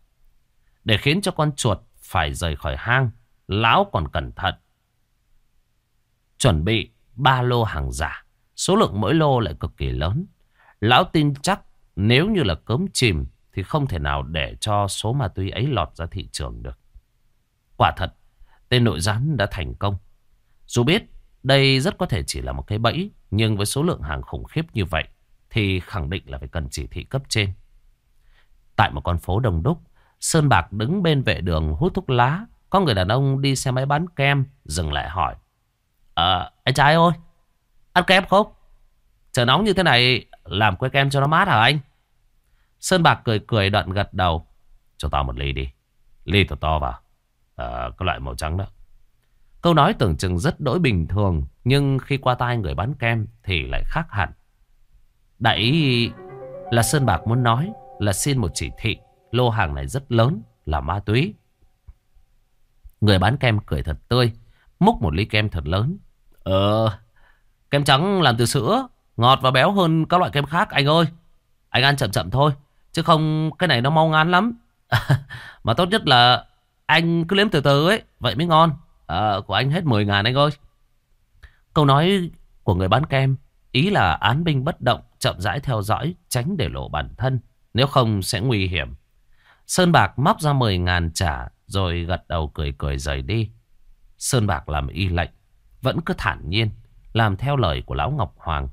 Để khiến cho con chuột phải rời khỏi hang, Lão còn cẩn thận. Chuẩn bị ba lô hàng giả, số lượng mỗi lô lại cực kỳ lớn. Lão tin chắc nếu như là cớm chìm thì không thể nào để cho số ma túy ấy lọt ra thị trường được. Quả thật, tên nội gián đã thành công. Dù biết đây rất có thể chỉ là một cái bẫy, nhưng với số lượng hàng khủng khiếp như vậy thì khẳng định là phải cần chỉ thị cấp trên. Tại một con phố đông đúc, Sơn Bạc đứng bên vệ đường hút thuốc lá. Có người đàn ông đi xe máy bán kem, dừng lại hỏi. Ờ, anh trai ơi, ăn kem không? Trời nóng như thế này, làm que kem cho nó mát hả anh? Sơn Bạc cười cười đoạn gật đầu. Cho tao một ly đi. Ly to to vào. Ờ, à, cái loại màu trắng đó. Câu nói tưởng chừng rất đỗi bình thường. Nhưng khi qua tai người bán kem thì lại khác hẳn. Đấy ý là Sơn Bạc muốn nói là xin một chỉ thị. Lô hàng này rất lớn là ma túy. Người bán kem cười thật tươi. Múc một ly kem thật lớn. Ờ, kem trắng làm từ sữa. Ngọt và béo hơn các loại kem khác anh ơi. Anh ăn chậm chậm thôi. Chứ không cái này nó mau ngán lắm. Mà tốt nhất là Anh cứ liếm từ từ ấy Vậy mới ngon. À, Của anh hết 10 ngàn anh ơi. Câu nói của người bán kem Ý là án binh bất động Chậm rãi theo dõi Tránh để lộ bản thân Nếu không sẽ nguy hiểm. Sơn Bạc móc ra 10 ngàn trả Rồi gật đầu cười cười rời đi. Sơn Bạc làm y lệnh Vẫn cứ thản nhiên Làm theo lời của Lão Ngọc Hoàng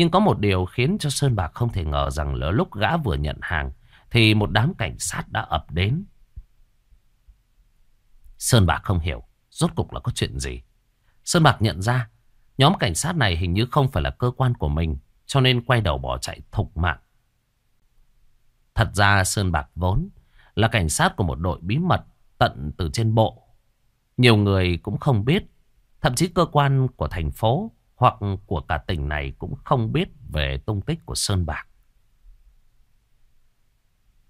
nhưng có một điều khiến cho Sơn Bạc không thể ngờ rằng lỡ lúc gã vừa nhận hàng thì một đám cảnh sát đã ập đến. Sơn Bạc không hiểu rốt cục là có chuyện gì. Sơn Bạc nhận ra nhóm cảnh sát này hình như không phải là cơ quan của mình cho nên quay đầu bỏ chạy thục mạng. Thật ra Sơn Bạc vốn là cảnh sát của một đội bí mật tận từ trên bộ. Nhiều người cũng không biết, thậm chí cơ quan của thành phố hoặc của cả tỉnh này cũng không biết về tung tích của Sơn Bạc.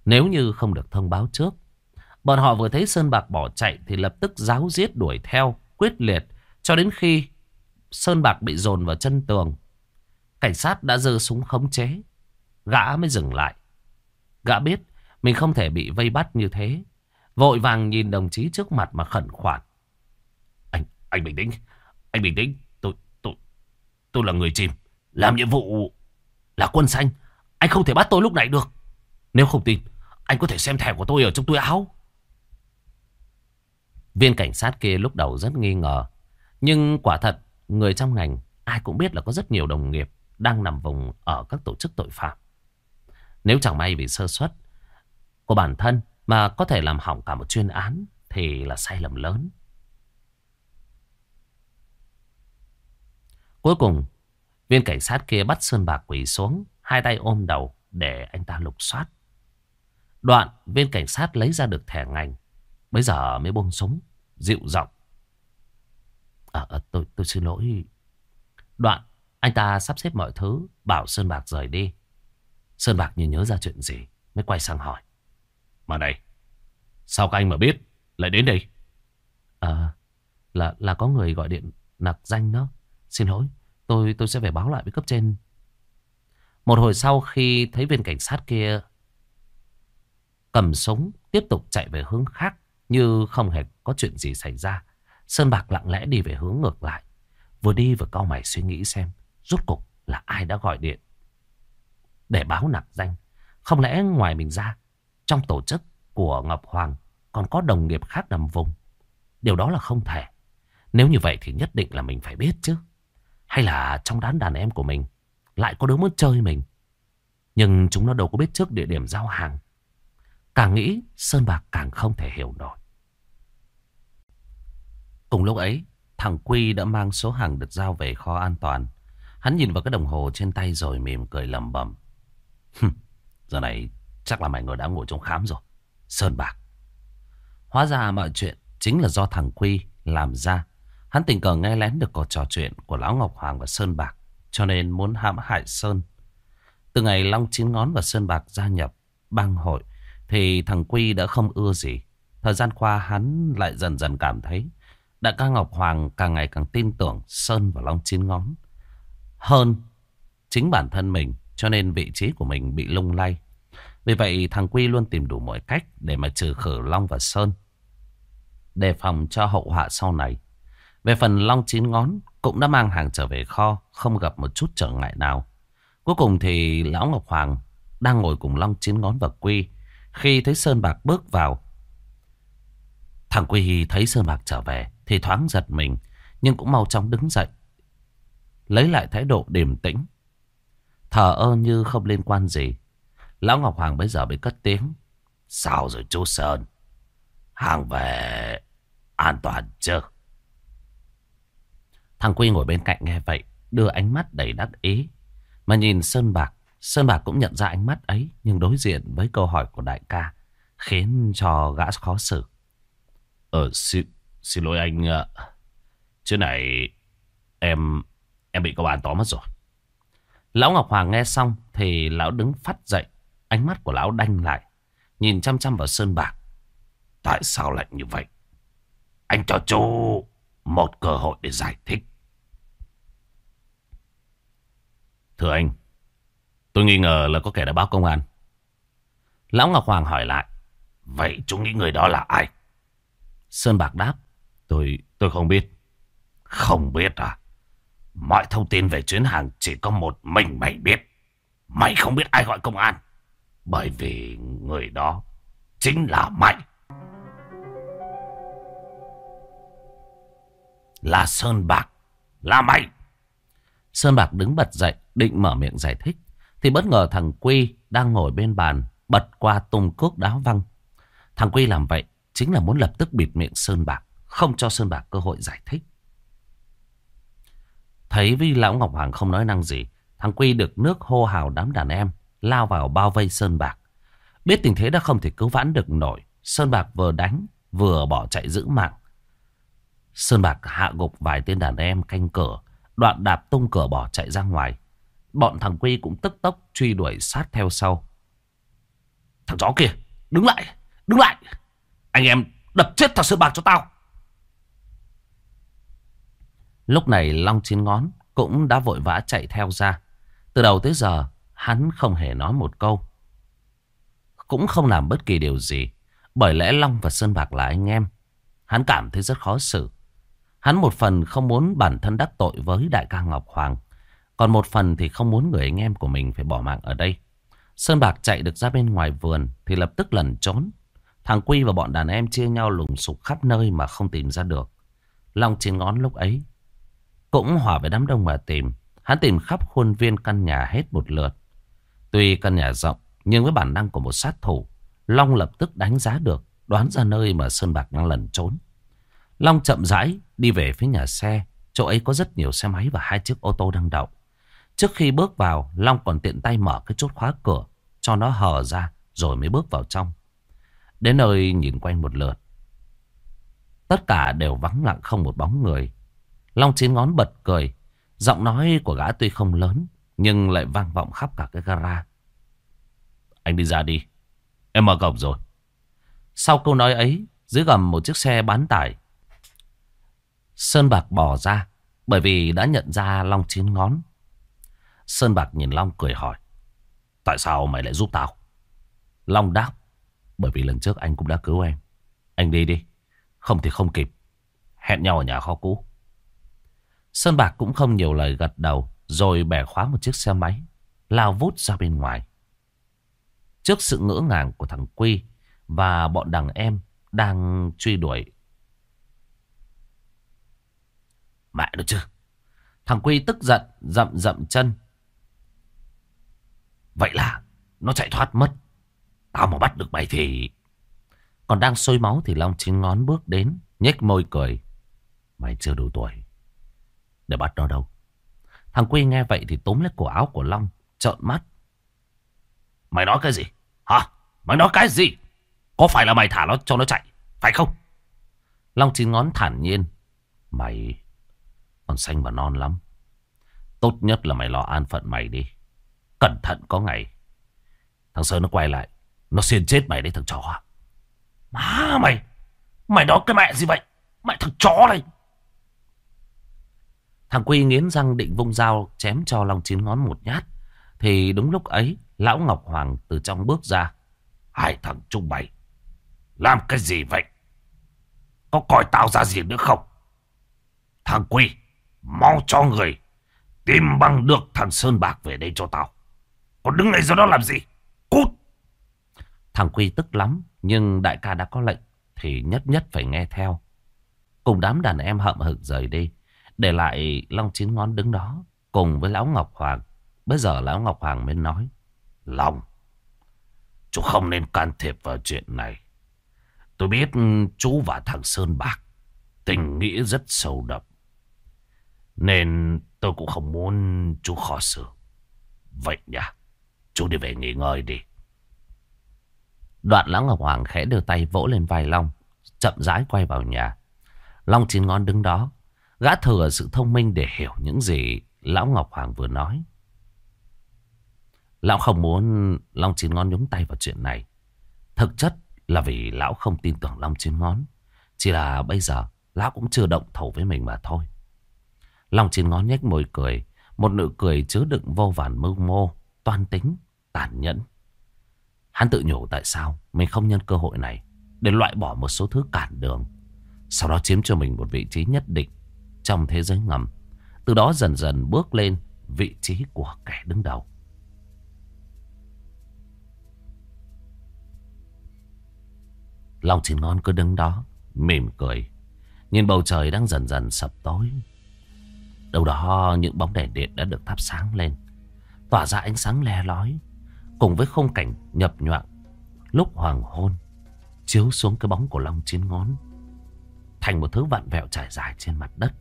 Nếu như không được thông báo trước, bọn họ vừa thấy Sơn Bạc bỏ chạy thì lập tức giáo giết đuổi theo, quyết liệt, cho đến khi Sơn Bạc bị dồn vào chân tường. Cảnh sát đã giơ súng khống chế, gã mới dừng lại. Gã biết mình không thể bị vây bắt như thế, vội vàng nhìn đồng chí trước mặt mà khẩn khoản. Anh, anh bình tĩnh, anh bình tĩnh, Tôi là người chìm. Làm nhiệm vụ là quân xanh. Anh không thể bắt tôi lúc này được. Nếu không tin, anh có thể xem thẻ của tôi ở trong túi áo. Viên cảnh sát kia lúc đầu rất nghi ngờ. Nhưng quả thật, người trong ngành ai cũng biết là có rất nhiều đồng nghiệp đang nằm vùng ở các tổ chức tội phạm. Nếu chẳng may vì sơ suất của bản thân mà có thể làm hỏng cả một chuyên án thì là sai lầm lớn. Cuối cùng, viên cảnh sát kia bắt Sơn Bạc quỳ xuống, hai tay ôm đầu để anh ta lục soát. Đoạn, viên cảnh sát lấy ra được thẻ ngành. Bây giờ mới buông súng, dịu giọng. À, à, tôi, tôi xin lỗi. Đoạn, anh ta sắp xếp mọi thứ, bảo Sơn Bạc rời đi. Sơn Bạc như nhớ ra chuyện gì, mới quay sang hỏi. Mà này, sao các anh mà biết, lại đến đây? À, là, là có người gọi điện nặc danh đó. Xin lỗi, tôi tôi sẽ phải báo lại với cấp trên. Một hồi sau khi thấy viên cảnh sát kia cầm súng tiếp tục chạy về hướng khác như không hề có chuyện gì xảy ra. Sơn Bạc lặng lẽ đi về hướng ngược lại. Vừa đi vừa cau mày suy nghĩ xem rốt cục là ai đã gọi điện. Để báo nặc danh. Không lẽ ngoài mình ra trong tổ chức của Ngọc Hoàng còn có đồng nghiệp khác nằm vùng. Điều đó là không thể. Nếu như vậy thì nhất định là mình phải biết chứ. Hay là trong đám đàn em của mình lại có đứa muốn chơi mình. Nhưng chúng nó đâu có biết trước địa điểm giao hàng. Càng nghĩ Sơn Bạc càng không thể hiểu nổi. Cùng lúc ấy, thằng Quy đã mang số hàng được giao về kho an toàn. Hắn nhìn vào cái đồng hồ trên tay rồi mỉm cười lầm bầm. Giờ này chắc là mày người đã ngồi trong khám rồi. Sơn Bạc. Hóa ra mọi chuyện chính là do thằng Quy làm ra. Hắn tình cờ nghe lén được cuộc trò chuyện của Lão Ngọc Hoàng và Sơn Bạc. Cho nên muốn hãm hại Sơn. Từ ngày Long Chín Ngón và Sơn Bạc gia nhập bang hội. Thì thằng Quy đã không ưa gì. Thời gian qua hắn lại dần dần cảm thấy. Đại ca Ngọc Hoàng càng ngày càng tin tưởng Sơn và Long Chín Ngón. Hơn chính bản thân mình. Cho nên vị trí của mình bị lung lay. Vì vậy, thằng Quy luôn tìm đủ mọi cách để mà trừ khử Long và Sơn. Đề phòng cho hậu họa sau này. Về phần Long chín ngón cũng đã mang hàng trở về kho, không gặp một chút trở ngại nào. Cuối cùng thì Lão Ngọc Hoàng đang ngồi cùng Long chín ngón và Quy. Khi thấy Sơn Bạc bước vào, thằng Quy thấy Sơn Bạc trở về thì thoáng giật mình, nhưng cũng mau chóng đứng dậy. Lấy lại thái độ điềm tĩnh, thờ ơ như không liên quan gì. Lão Ngọc Hoàng bây giờ bị cất tiếng. Sao rồi chú Sơn? Hàng về an toàn chưa? Thằng Quy ngồi bên cạnh nghe vậy, đưa ánh mắt đầy đắc ý. Mà nhìn Sơn Bạc, Sơn Bạc cũng nhận ra ánh mắt ấy, nhưng đối diện với câu hỏi của đại ca, khiến cho gã khó xử. Ờ, xin, xin lỗi anh, uh, chứ này em em bị công an tóm mất rồi. Lão Ngọc Hoàng nghe xong thì lão đứng phát dậy, ánh mắt của lão đanh lại, nhìn chăm chăm vào Sơn Bạc. Tại sao lại như vậy? Anh cho chú một cơ hội để giải thích. Thưa anh, tôi nghi ngờ là có kẻ đã báo công an. Lão Ngọc Hoàng hỏi lại, vậy chúng nghĩ người đó là ai? Sơn Bạc đáp, tôi tôi không biết. Không biết à? Mọi thông tin về chuyến hàng chỉ có một mình mày biết. Mày không biết ai gọi công an. Bởi vì người đó chính là mày. Là Sơn Bạc. Là mày. Sơn Bạc đứng bật dậy, định mở miệng giải thích. Thì bất ngờ thằng Quy đang ngồi bên bàn, bật qua tung cước đá văng. Thằng Quy làm vậy, chính là muốn lập tức bịt miệng Sơn Bạc, không cho Sơn Bạc cơ hội giải thích. Thấy vi Lão Ngọc Hoàng không nói năng gì, thằng Quy được nước hô hào đám đàn em, lao vào bao vây Sơn Bạc. Biết tình thế đã không thể cứu vãn được nổi, Sơn Bạc vừa đánh, vừa bỏ chạy giữ mạng. Sơn Bạc hạ gục vài tên đàn em canh cửa, đoạn đạp tung cửa bỏ chạy ra ngoài. Bọn thằng Quy cũng tức tốc truy đuổi sát theo sau. Thằng chó kia, đứng lại, đứng lại. Anh em đập chết thằng Sơn Bạc cho tao. Lúc này Long Chín Ngón cũng đã vội vã chạy theo ra. Từ đầu tới giờ, hắn không hề nói một câu. Cũng không làm bất kỳ điều gì. Bởi lẽ Long và Sơn Bạc là anh em. Hắn cảm thấy rất khó xử. Hắn một phần không muốn bản thân đắc tội với đại ca Ngọc Hoàng. Còn một phần thì không muốn người anh em của mình phải bỏ mạng ở đây. Sơn Bạc chạy được ra bên ngoài vườn thì lập tức lẩn trốn. Thằng Quy và bọn đàn em chia nhau lùng sục khắp nơi mà không tìm ra được. Long trên ngón lúc ấy cũng hòa với đám đông mà tìm. Hắn tìm khắp khuôn viên căn nhà hết một lượt. Tuy căn nhà rộng nhưng với bản năng của một sát thủ, Long lập tức đánh giá được, đoán ra nơi mà Sơn Bạc đang lẩn trốn. Long chậm rãi đi về phía nhà xe. Chỗ ấy có rất nhiều xe máy và hai chiếc ô tô đang đậu. Trước khi bước vào, Long còn tiện tay mở cái chốt khóa cửa cho nó hở ra rồi mới bước vào trong. Đến nơi nhìn quanh một lượt. Tất cả đều vắng lặng không một bóng người. Long chín ngón bật cười. Giọng nói của gã tuy không lớn nhưng lại vang vọng khắp cả cái gara. Anh đi ra đi. Em mở cổng rồi. Sau câu nói ấy, dưới gầm một chiếc xe bán tải. Sơn Bạc bỏ ra bởi vì đã nhận ra Long chín ngón. Sơn Bạc nhìn Long cười hỏi. Tại sao mày lại giúp tao? Long đáp. Bởi vì lần trước anh cũng đã cứu em. Anh đi đi. Không thì không kịp. Hẹn nhau ở nhà kho cũ. Sơn Bạc cũng không nhiều lời gật đầu. Rồi bẻ khóa một chiếc xe máy. Lao vút ra bên ngoài. Trước sự ngỡ ngàng của thằng Quy. Và bọn đàn em đang truy đuổi. Mẹ được chưa? Thằng Quy tức giận, dậm dậm chân. Vậy là nó chạy thoát mất. Tao mà bắt được mày thì... Còn đang sôi máu thì Long chín ngón bước đến, nhếch môi cười. Mày chưa đủ tuổi. Để bắt nó đâu. Thằng Quy nghe vậy thì túm lấy cổ áo của Long, trợn mắt. Mày nói cái gì? Hả? Mày nói cái gì? Có phải là mày thả nó cho nó chạy? Phải không? Long chín ngón thản nhiên. Mày còn xanh và non lắm. Tốt nhất là mày lo an phận mày đi. Cẩn thận có ngày. Thằng Sơn nó quay lại. Nó xiên chết mày đấy thằng chó. Má mày. Mày nói cái mẹ gì vậy? Mày thằng chó này. Thằng Quy nghiến răng định vung dao chém cho Long Chín ngón một nhát. Thì đúng lúc ấy, Lão Ngọc Hoàng từ trong bước ra. Hai thằng trung bày. Làm cái gì vậy? Có coi tao ra gì nữa không? Thằng Quy, mau cho người tìm bằng được thằng Sơn Bạc về đây cho tao. Còn đứng ngay do đó làm gì? Cút! Thằng Quy tức lắm, nhưng đại ca đã có lệnh thì nhất nhất phải nghe theo. Cùng đám đàn em hậm hực rời đi, để lại Long Chín Ngón đứng đó cùng với Lão Ngọc Hoàng. Bây giờ Lão Ngọc Hoàng mới nói, Long, chú không nên can thiệp vào chuyện này. Tôi biết chú và thằng Sơn Bạc tình nghĩa rất sâu đậm. Nên tôi cũng không muốn chú khó xử. Vậy nhỉ? Chú đi về nghỉ ngơi đi. Đoạn Lão Ngọc Hoàng khẽ đưa tay vỗ lên vai Long. Chậm rãi quay vào nhà. Long chín ngón đứng đó. Gã thừa sự thông minh để hiểu những gì Lão Ngọc Hoàng vừa nói. Lão không muốn Long chín ngón nhúng tay vào chuyện này. Thực chất là vì Lão không tin tưởng Long chín ngón. Chỉ là bây giờ Lão cũng chưa động thủ với mình mà thôi. Long chín ngón nhếch môi cười. Một nụ cười chứa đựng vô vàn mưu mô, toan tính, tàn nhẫn. Hắn tự nhủ tại sao mình không nhân cơ hội này để loại bỏ một số thứ cản đường. Sau đó chiếm cho mình một vị trí nhất định trong thế giới ngầm. Từ đó dần dần bước lên vị trí của kẻ đứng đầu. Long chín ngon cứ đứng đó, mỉm cười. Nhìn bầu trời đang dần dần sập tối. Đâu đó những bóng đèn điện đã được thắp sáng lên. Tỏa ra ánh sáng le lói. Cùng với khung cảnh nhập nhoạng. Lúc hoàng hôn. Chiếu xuống cái bóng của Long chín ngón. Thành một thứ vặn vẹo trải dài trên mặt đất.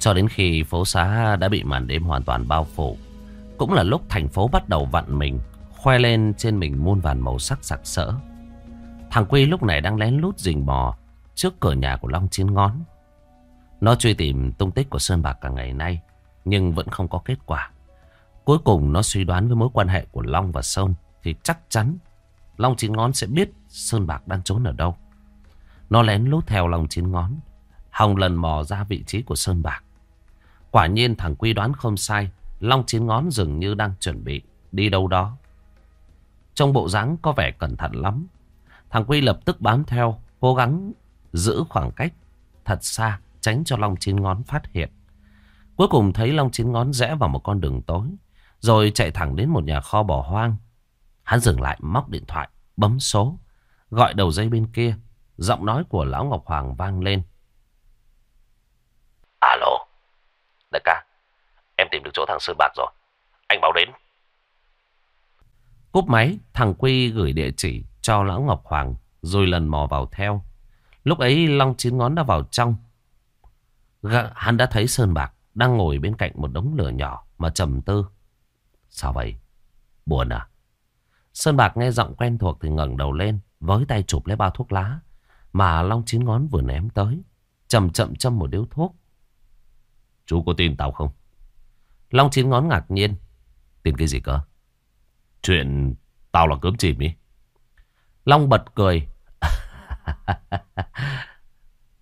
Cho đến khi phố xá đã bị màn đêm hoàn toàn bao phủ Cũng là lúc thành phố bắt đầu vặn mình Khoe lên trên mình muôn vàn màu sắc sặc sỡ Thằng Quy lúc này đang lén lút rình bò Trước cửa nhà của Long Chiến Ngón Nó truy tìm tung tích của Sơn Bạc cả ngày nay, nhưng vẫn không có kết quả. Cuối cùng nó suy đoán với mối quan hệ của Long và Sơn thì chắc chắn Long Chín Ngón sẽ biết Sơn Bạc đang trốn ở đâu. Nó lén lút theo Long Chín Ngón, hòng lần mò ra vị trí của Sơn Bạc. Quả nhiên thằng Quy đoán không sai, Long Chín Ngón dường như đang chuẩn bị đi đâu đó. Trong bộ dáng có vẻ cẩn thận lắm. Thằng Quy lập tức bám theo, cố gắng giữ khoảng cách thật xa, tránh cho Long Chín Ngón phát hiện. Cuối cùng thấy Long Chín Ngón rẽ vào một con đường tối, rồi chạy thẳng đến một nhà kho bỏ hoang. Hắn dừng lại móc điện thoại, bấm số, gọi đầu dây bên kia. Giọng nói của Lão Ngọc Hoàng vang lên. Alo, đại ca, em tìm được chỗ thằng Sơn Bạc rồi. Anh báo đến. Cúp máy, thằng Quy gửi địa chỉ cho Lão Ngọc Hoàng, rồi lần mò vào theo. Lúc ấy Long Chín Ngón đã vào trong. Gã, hắn đã thấy Sơn Bạc đang ngồi bên cạnh một đống lửa nhỏ mà trầm tư. Sao vậy? Buồn à? Sơn Bạc nghe giọng quen thuộc thì ngẩng đầu lên, với tay chụp lấy bao thuốc lá mà Long Chín Ngón vừa ném tới. Chậm chậm châm một điếu thuốc. Chú có tin tao không? Long Chín Ngón ngạc nhiên. Tin cái gì cơ? Chuyện tao là cướp chìm ý. Long bật cười.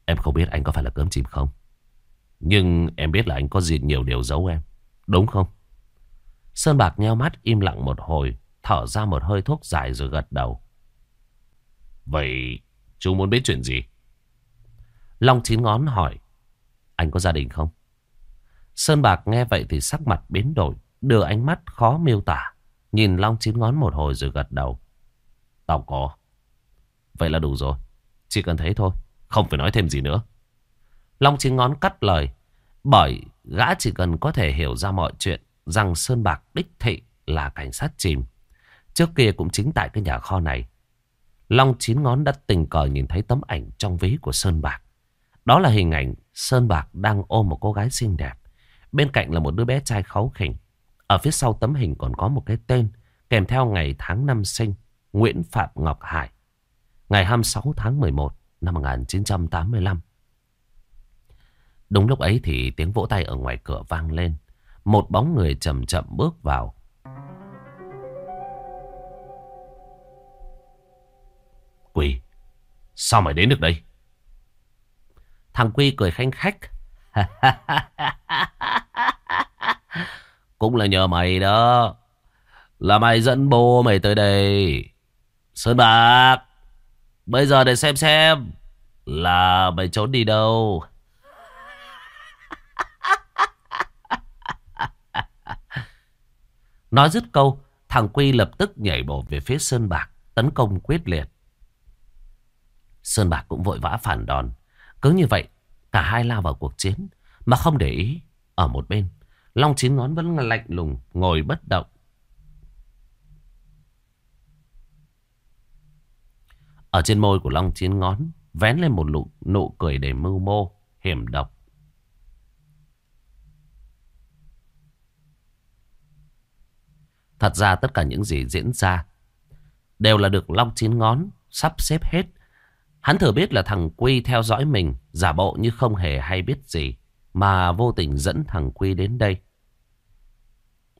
em không biết anh có phải là cướp chìm không? Nhưng em biết là anh có gì nhiều điều giấu em. Đúng không? Sơn Bạc nheo mắt im lặng một hồi. Thở ra một hơi thuốc dài rồi gật đầu. Vậy chú muốn biết chuyện gì? Long chín ngón hỏi. Anh có gia đình không? Sơn Bạc nghe vậy thì sắc mặt biến đổi. Đưa ánh mắt khó miêu tả. Nhìn Long chín ngón một hồi rồi gật đầu. Tao có. Vậy là đủ rồi. Chỉ cần thấy thôi. Không phải nói thêm gì nữa. Long chín ngón cắt lời. Bởi gã chỉ cần có thể hiểu ra mọi chuyện. Rằng Sơn Bạc đích thị là cảnh sát chìm. Trước kia cũng chính tại cái nhà kho này. Long chín ngón đã tình cờ nhìn thấy tấm ảnh trong ví của Sơn Bạc. Đó là hình ảnh Sơn Bạc đang ôm một cô gái xinh đẹp. Bên cạnh là một đứa bé trai kháu khỉnh. Ở phía sau tấm hình còn có một cái tên kèm theo ngày tháng năm sinh Nguyễn Phạm Ngọc Hải. Ngày 26 tháng 11 năm 1985. Đúng lúc ấy thì tiếng vỗ tay ở ngoài cửa vang lên. Một bóng người chậm chậm bước vào. Quỳ, sao mày đến được đây? Thằng Quy cười khanh khách. Cũng là nhờ mày đó. Là mày dẫn bố mày tới đây. Sơn Bạc. Bây giờ để xem xem. Là mày trốn đi đâu. Nói dứt câu. Thằng Quy lập tức nhảy bổ về phía Sơn Bạc. Tấn công quyết liệt. Sơn Bạc cũng vội vã phản đòn. Cứ như vậy. Cả hai lao vào cuộc chiến. Mà không để ý. Ở một bên. Long chín ngón vẫn lạnh lùng. Ngồi bất động. Ở trên môi của Long Chín Ngón vén lên một nụ, nụ cười đầy mưu mô, hiểm độc. Thật ra tất cả những gì diễn ra đều là được Long Chín Ngón sắp xếp hết. Hắn thừa biết là thằng Quy theo dõi mình, giả bộ như không hề hay biết gì, mà vô tình dẫn thằng Quy đến đây.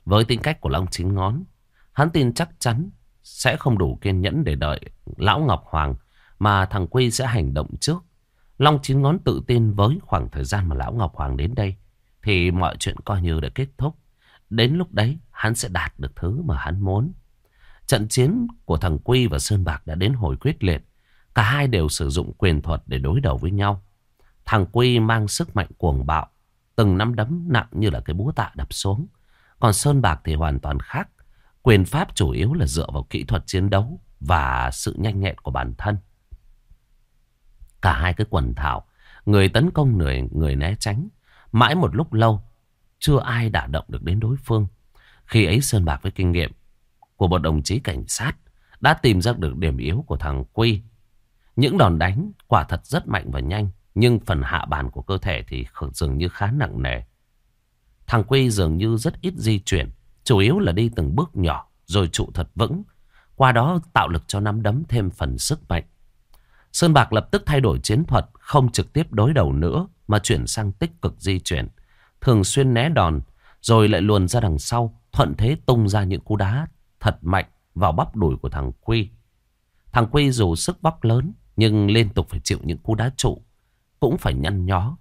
Với tính cách của Long Chín Ngón, hắn tin chắc chắn sẽ không đủ kiên nhẫn để đợi Lão Ngọc Hoàng mà thằng Quy sẽ hành động trước. Long chín ngón tự tin với khoảng thời gian mà Lão Ngọc Hoàng đến đây thì mọi chuyện coi như đã kết thúc. Đến lúc đấy hắn sẽ đạt được thứ mà hắn muốn. Trận chiến của thằng Quy và Sơn Bạc đã đến hồi quyết liệt. Cả hai đều sử dụng quyền thuật để đối đầu với nhau. Thằng Quy mang sức mạnh cuồng bạo. Từng nắm đấm nặng như là cái búa tạ đập xuống. Còn Sơn Bạc thì hoàn toàn khác. Quyền pháp chủ yếu là dựa vào kỹ thuật chiến đấu và sự nhanh nhẹn của bản thân. Cả hai cái quần thảo, người tấn công người, người né tránh. Mãi một lúc lâu, chưa ai đả động được đến đối phương. Khi ấy Sơn Bạc với kinh nghiệm của một đồng chí cảnh sát đã tìm ra được điểm yếu của thằng Quy. Những đòn đánh quả thật rất mạnh và nhanh, nhưng phần hạ bàn của cơ thể thì dường như khá nặng nề. Thằng Quy dường như rất ít di chuyển, Chủ yếu là đi từng bước nhỏ rồi trụ thật vững. Qua đó tạo lực cho nắm đấm thêm phần sức mạnh. Sơn Bạc lập tức thay đổi chiến thuật, không trực tiếp đối đầu nữa, mà chuyển sang tích cực di chuyển. Thường xuyên né đòn, rồi lại luồn ra đằng sau, thuận thế tung ra những cú đá thật mạnh vào bắp đùi của thằng Quy. Thằng Quy dù sức bắp lớn, nhưng liên tục phải chịu những cú đá trụ, cũng phải nhăn nhó.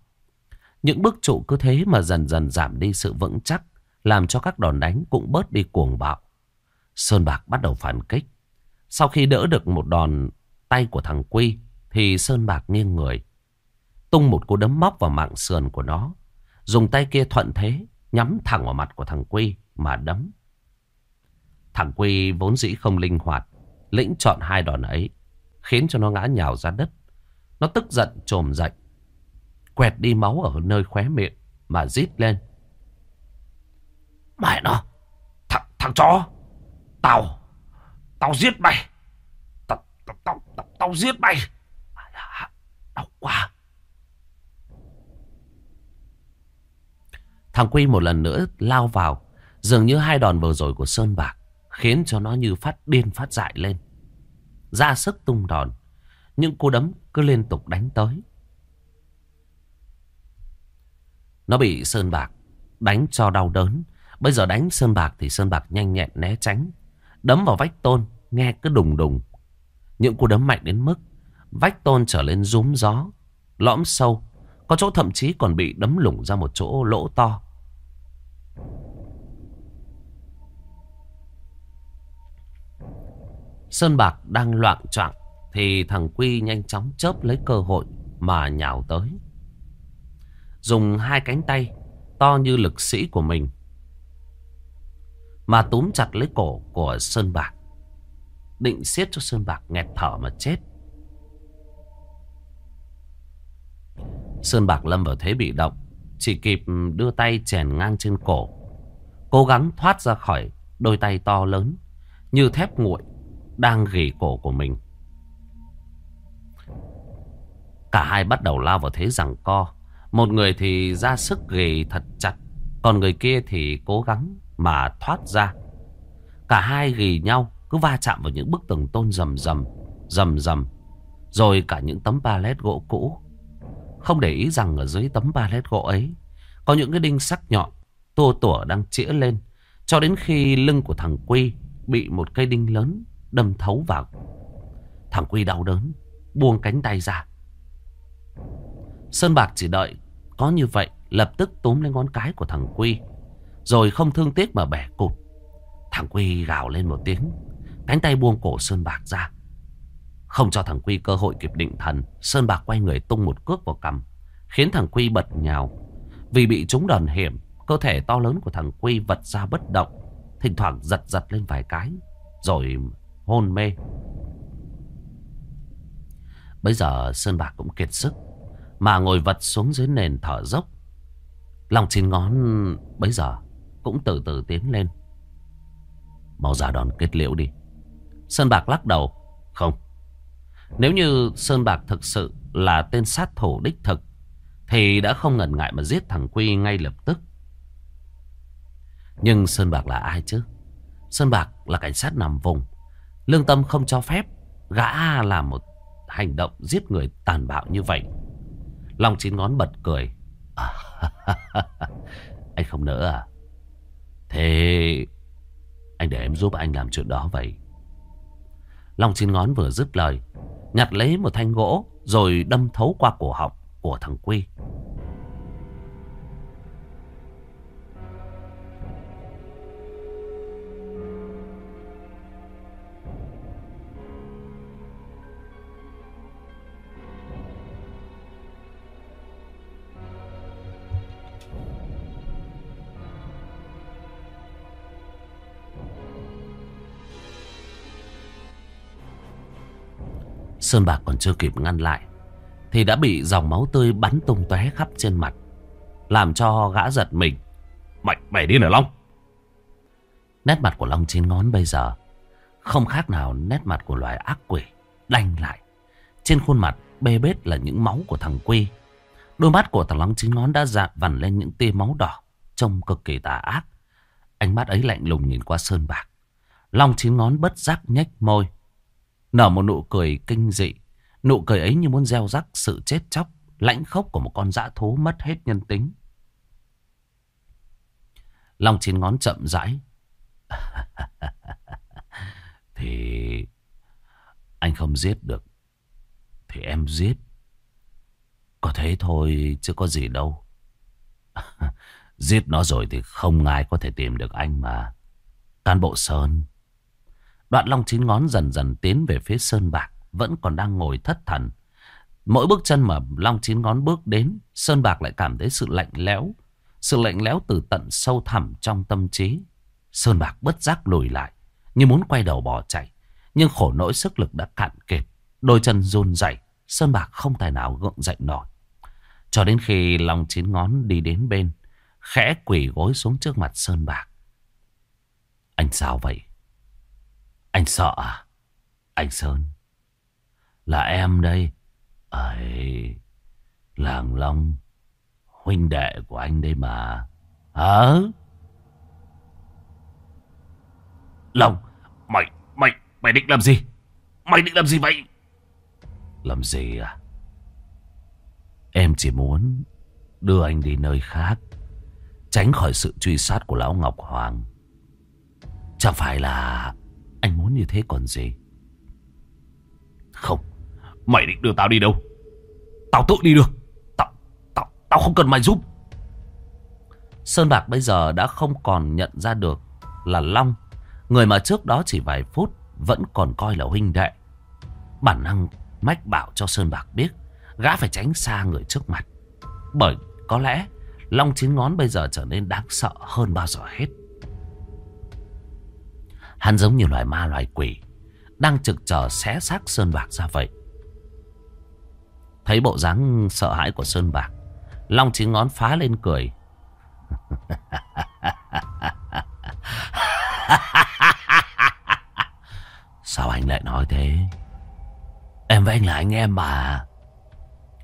Những bức trụ cứ thế mà dần dần giảm đi sự vững chắc, làm cho các đòn đánh cũng bớt đi cuồng bạo. Sơn Bạc bắt đầu phản kích. Sau khi đỡ được một đòn tay của thằng Quy, thì Sơn Bạc nghiêng người. Tung một cú đấm móc vào mạng sườn của nó. Dùng tay kia thuận thế, nhắm thẳng vào mặt của thằng Quy mà đấm. Thằng Quy vốn dĩ không linh hoạt, lĩnh chọn hai đòn ấy, khiến cho nó ngã nhào ra đất. Nó tức giận trồm dậy, quẹt đi máu ở nơi khóe miệng mà rít lên. Mẹ nó, thằng, thằng chó, tao, tao giết mày, tao, tao, tao, tao, tao giết mày. Đau quá. Thằng Quy một lần nữa lao vào, dường như hai đòn vừa rồi của Sơn Bạc khiến cho nó như phát điên phát dại lên. Ra sức tung đòn, những cú đấm cứ liên tục đánh tới. Nó bị Sơn Bạc đánh cho đau đớn. Bây giờ đánh Sơn Bạc thì Sơn Bạc nhanh nhẹn né tránh. Đấm vào vách tôn, nghe cứ đùng đùng. Những cú đấm mạnh đến mức vách tôn trở lên rúm gió, lõm sâu. Có chỗ thậm chí còn bị đấm lủng ra một chỗ lỗ to. Sơn Bạc đang loạn trọng thì thằng Quy nhanh chóng chớp lấy cơ hội mà nhào tới. Dùng hai cánh tay to như lực sĩ của mình mà túm chặt lấy cổ của Sơn Bạc. Định siết cho Sơn Bạc nghẹt thở mà chết. Sơn Bạc lâm vào thế bị động, chỉ kịp đưa tay chèn ngang trên cổ. Cố gắng thoát ra khỏi đôi tay to lớn như thép nguội đang gỉ cổ của mình. Cả hai bắt đầu lao vào thế rằng co. Một người thì ra sức ghì thật chặt. Còn người kia thì cố gắng mà thoát ra. Cả hai ghì nhau cứ va chạm vào những bức tường tôn rầm rầm, rầm rầm. Rồi cả những tấm pallet gỗ cũ. Không để ý rằng ở dưới tấm pallet gỗ ấy có những cái đinh sắc nhọn tua tủa đang chĩa lên. Cho đến khi lưng của thằng Quy bị một cây đinh lớn đâm thấu vào. Thằng Quy đau đớn, buông cánh tay ra. Sơn Bạc chỉ đợi có như vậy lập tức túm lên ngón cái của thằng Quy. Rồi không thương tiếc mà bẻ cụt. Thằng Quy gào lên một tiếng. Cánh tay buông cổ Sơn Bạc ra. Không cho thằng Quy cơ hội kịp định thần. Sơn Bạc quay người tung một cước vào cằm. Khiến thằng Quy bật nhào. Vì bị trúng đòn hiểm. Cơ thể to lớn của thằng Quy vật ra bất động. Thỉnh thoảng giật giật lên vài cái. Rồi hôn mê. Bây giờ Sơn Bạc cũng kiệt sức. Mà ngồi vật xuống dưới nền thở dốc. Lòng chín ngón bây giờ cũng từ từ tiến lên. Mau ra đòn kết liễu đi. Sơn Bạc lắc đầu. Không. Nếu như Sơn Bạc thực sự là tên sát thủ đích thực, thì đã không ngần ngại mà giết thằng Quy ngay lập tức. Nhưng Sơn Bạc là ai chứ? Sơn Bạc là cảnh sát nằm vùng. Lương tâm không cho phép gã làm một hành động giết người tàn bạo như vậy. Long chín ngón bật cười. À, anh không nỡ à? Thế anh để em giúp anh làm chuyện đó vậy. Long chín ngón vừa dứt lời. Nhặt lấy một thanh gỗ rồi đâm thấu qua cổ họng của thằng Quy. Sơn Bạc còn chưa kịp ngăn lại Thì đã bị dòng máu tươi bắn tung tóe khắp trên mặt Làm cho gã giật mình. Mày, mày đi nè Long. Nét mặt của Long chín ngón bây giờ Không khác nào nét mặt của loài ác quỷ Đanh lại. Trên khuôn mặt bê bết là những máu của thằng Quy. Đôi mắt của thằng Long chín ngón đã dạn vằn lên những tia máu đỏ Trông cực kỳ tà ác. Ánh mắt ấy lạnh lùng nhìn qua Sơn Bạc. Long chín ngón bất giác nhếch môi Nở một nụ cười kinh dị. Nụ cười ấy như muốn gieo rắc sự chết chóc, lãnh khốc của một con dã thú mất hết nhân tính. Long chín ngón chậm rãi. thì anh không giết được. Thì em giết. Có thế thôi, chứ có gì đâu. giết nó rồi thì không ai có thể tìm được anh mà. Cán bộ Sơn. Đoạn Long chín ngón dần dần tiến về phía Sơn Bạc. Vẫn còn đang ngồi thất thần. Mỗi bước chân mà Long chín ngón bước đến. Sơn Bạc lại cảm thấy sự lạnh lẽo. Sự lạnh lẽo từ tận sâu thẳm trong tâm trí. Sơn Bạc bất giác lùi lại. Như muốn quay đầu bỏ chạy. Nhưng khổ nỗi sức lực đã cạn kiệt. Đôi chân run rẩy, Sơn Bạc không tài nào gượng dậy nổi. Cho đến khi Long chín ngón đi đến bên. Khẽ quỳ gối xuống trước mặt Sơn Bạc. Anh sao vậy? Anh sợ à? Anh Sơn. Là em đây. Ấy, làng Long, huynh đệ của anh đây mà. Hả? Long, mày, mày, mày định làm gì? Mày định làm gì vậy? Làm gì à? Em chỉ muốn đưa anh đi nơi khác. Tránh khỏi sự truy sát của Lão Ngọc Hoàng. Chẳng phải là anh muốn như thế còn gì. Không, mày định đưa tao đi đâu? Tao tự đi được. Tao, tao, tao không cần mày giúp. Sơn Bạc bây giờ đã không còn nhận ra được là Long. Người mà trước đó chỉ vài phút vẫn còn coi là huynh đệ. Bản năng mách bảo cho Sơn Bạc biết gã phải tránh xa người trước mặt. Bởi có lẽ Long chín ngón bây giờ trở nên đáng sợ hơn bao giờ hết. Hắn giống như loài ma, loài quỷ, Đang trực chờ xé xác Sơn Bạc ra vậy. Thấy bộ dáng sợ hãi của Sơn Bạc, Long chín ngón phá lên cười. Sao anh lại nói thế? Em với anh là anh em mà.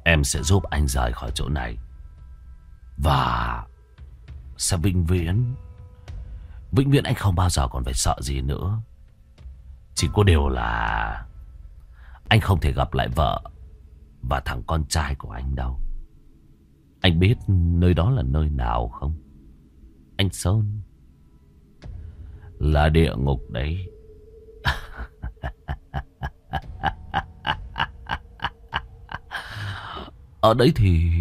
Em sẽ giúp anh rời khỏi chỗ này Và Sẽ vinh viễn Vĩnh viễn anh không bao giờ còn phải sợ gì nữa. Chỉ có điều là Anh không thể gặp lại vợ Và thằng con trai của anh đâu. Anh biết nơi đó là nơi nào không? Anh Sơn. Là địa ngục đấy. Ở đấy thì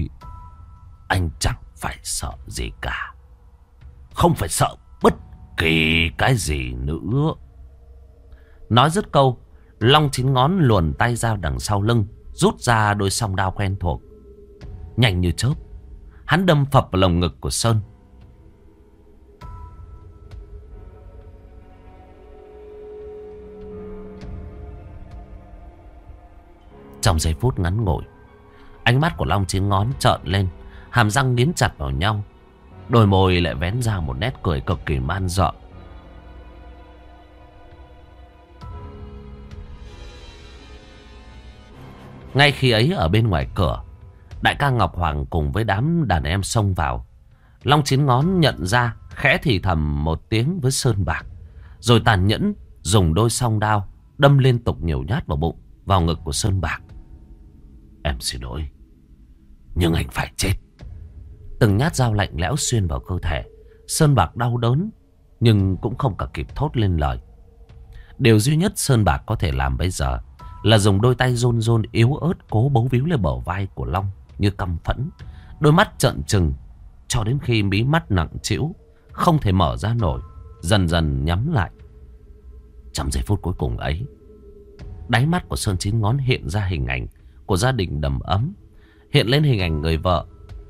Anh chẳng phải sợ gì cả. Không phải sợ bất kỳ cái gì nữa. Nói dứt câu, Long chín ngón luồn tay ra đằng sau lưng, rút ra đôi song đao quen thuộc. Nhanh như chớp, hắn đâm phập vào lồng ngực của Sơn. Trong giây phút ngắn ngủi, ánh mắt của Long chín ngón trợn lên, hàm răng nghiến chặt vào nhau. Đôi môi lại vén ra một nét cười cực kỳ man dợ. Ngay khi ấy ở bên ngoài cửa, đại ca Ngọc Hoàng cùng với đám đàn em xông vào. Long chín ngón nhận ra khẽ thì thầm một tiếng với Sơn Bạc. Rồi tàn nhẫn dùng đôi song đao đâm liên tục nhiều nhát vào bụng, vào ngực của Sơn Bạc. Em xin lỗi, nhưng anh phải chết. Từng nhát dao lạnh lẽo xuyên vào cơ thể. Sơn Bạc đau đớn, nhưng cũng không cả kịp thốt lên lời. Điều duy nhất Sơn Bạc có thể làm bây giờ là dùng đôi tay rôn rôn yếu ớt cố bấu víu lên bờ vai của Long như căm phẫn. Đôi mắt trợn trừng cho đến khi mí mắt nặng trĩu không thể mở ra nổi, dần dần nhắm lại. Trong giây phút cuối cùng ấy, đáy mắt của Sơn Chín Ngón hiện ra hình ảnh của gia đình đầm ấm, hiện lên hình ảnh người vợ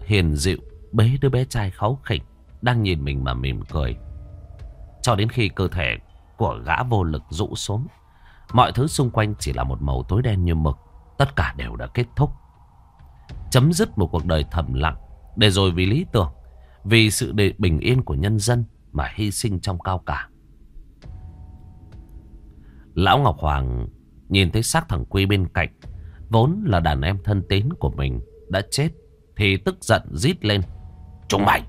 hiền dịu bế đứa bé trai kháu khỉnh đang nhìn mình mà mỉm cười. Cho đến khi cơ thể của gã vô lực rũ xuống, mọi thứ xung quanh chỉ là một màu tối đen như mực. Tất cả đều đã kết thúc. Chấm dứt một cuộc đời thầm lặng, để rồi vì lý tưởng, vì sự đề bình yên của nhân dân mà hy sinh trong cao cả. Lão Ngọc Hoàng nhìn thấy xác thằng Quy bên cạnh, vốn là đàn em thân tín của mình, đã chết, thì tức giận rít lên. Chúng mày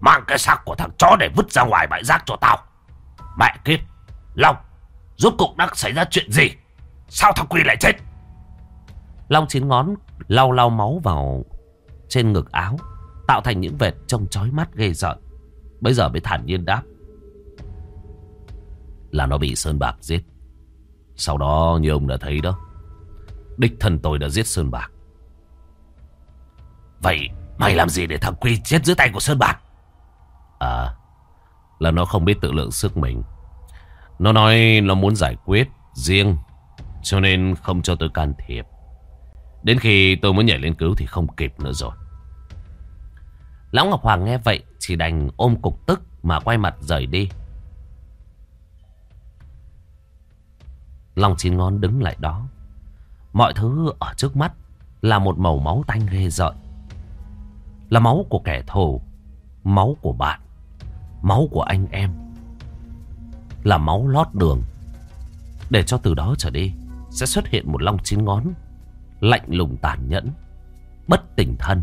Mang cái xác của thằng chó để vứt ra ngoài bãi rác cho tao Mẹ kiếp, Long, Rốt cục đã xảy ra chuyện gì Sao thằng Quy lại chết Long chín ngón lau lau máu vào trên ngực áo. Tạo thành những vệt trông chói mắt ghê rợn. Bây giờ mới thản nhiên đáp. Là nó bị Sơn Bạc giết. Sau đó như ông đã thấy đó. Đích thân tôi đã giết Sơn Bạc. Vậy mày làm gì để thằng Quy chết dưới tay của Sơn Bạc? À, là nó không biết tự lượng sức mình. Nó nói nó muốn giải quyết riêng, cho nên không cho tôi can thiệp. Đến khi tôi muốn nhảy lên cứu thì không kịp nữa rồi. Lão Ngọc Hoàng nghe vậy chỉ đành ôm cục tức mà quay mặt rời đi. Long chín ngón đứng lại đó. Mọi thứ ở trước mắt là một màu máu tanh ghê rợn. Là máu của kẻ thù, máu của bạn, máu của anh em. Là máu lót đường. Để cho từ đó trở đi sẽ xuất hiện một long chín ngón lạnh lùng tàn nhẫn, bất tỉnh thân.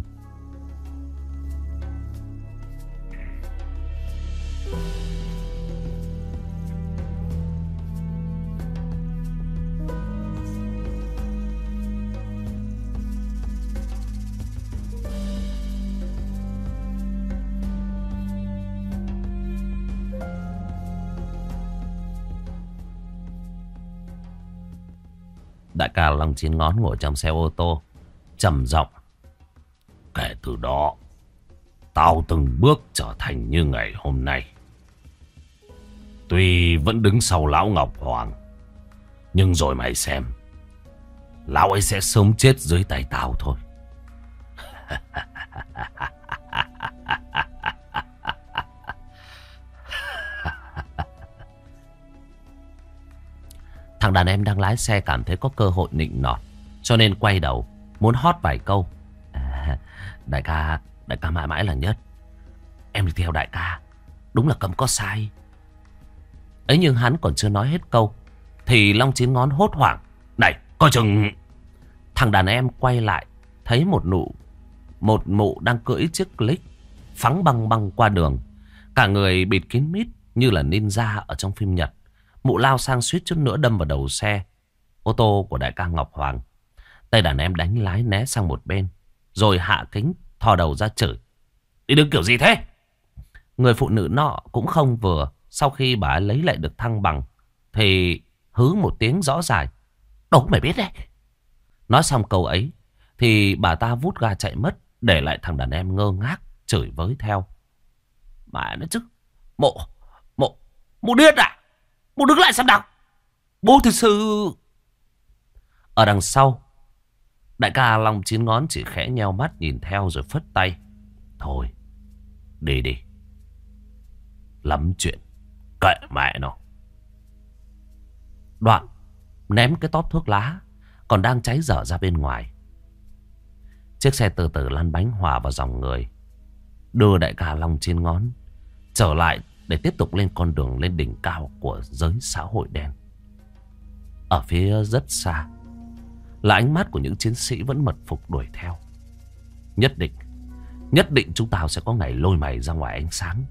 Đại ca lòng Chín Ngón ngồi trong xe ô tô. trầm giọng Kể từ đó, tao từng bước trở thành như ngày hôm nay. Tuy vẫn đứng sau Lão Ngọc Hoàng, nhưng rồi mày xem, Lão ấy sẽ sớm chết dưới tay tao thôi. Thằng đàn em đang lái xe cảm thấy có cơ hội nịnh nọt. Cho nên quay đầu, muốn hót vài câu. À, đại ca, đại ca mãi mãi là nhất. Em đi theo đại ca, đúng là cầm có sai. Ấy nhưng hắn còn chưa nói hết câu. Thì Long Chín Ngón hốt hoảng. Này, coi chừng... Thằng đàn em quay lại, thấy một nụ, một mụ đang cưỡi chiếc click, phắng băng băng qua đường. Cả người bịt kín mít như là ninja ở trong phim Nhật. Mụ lao sang suýt chút nữa đâm vào đầu xe. Ô tô của đại ca Ngọc Hoàng. Tay đàn em đánh lái né sang một bên. Rồi hạ kính, thò đầu ra chửi. Đi đứng kiểu gì thế? Người phụ nữ nọ cũng không vừa. Sau khi bà lấy lại được thăng bằng. Thì hứ một tiếng rõ ràng. Đúng mày biết đấy. Nói xong câu ấy. Thì bà ta vút ga chạy mất. Để lại thằng đàn em ngơ ngác. Chửi với theo. Mà nó chứ. Mộ. Mộ. Mộ điên à? Bố đứng lại xem nào. Bố thực sự... Ở đằng sau, đại ca Long chín ngón chỉ khẽ nheo mắt nhìn theo rồi phất tay. Thôi, đi đi. Lắm chuyện, kệ mẹ nó. Đoạn, ném cái tóp thuốc lá, còn đang cháy dở ra bên ngoài. Chiếc xe từ từ lăn bánh hòa vào dòng người. Đưa đại ca Long chín ngón trở lại để tiếp tục lên con đường lên đỉnh cao của giới xã hội đen. Ở phía rất xa là ánh mắt của những chiến sĩ vẫn mật phục đuổi theo. Nhất định, nhất định chúng ta sẽ có ngày lôi mày ra ngoài ánh sáng.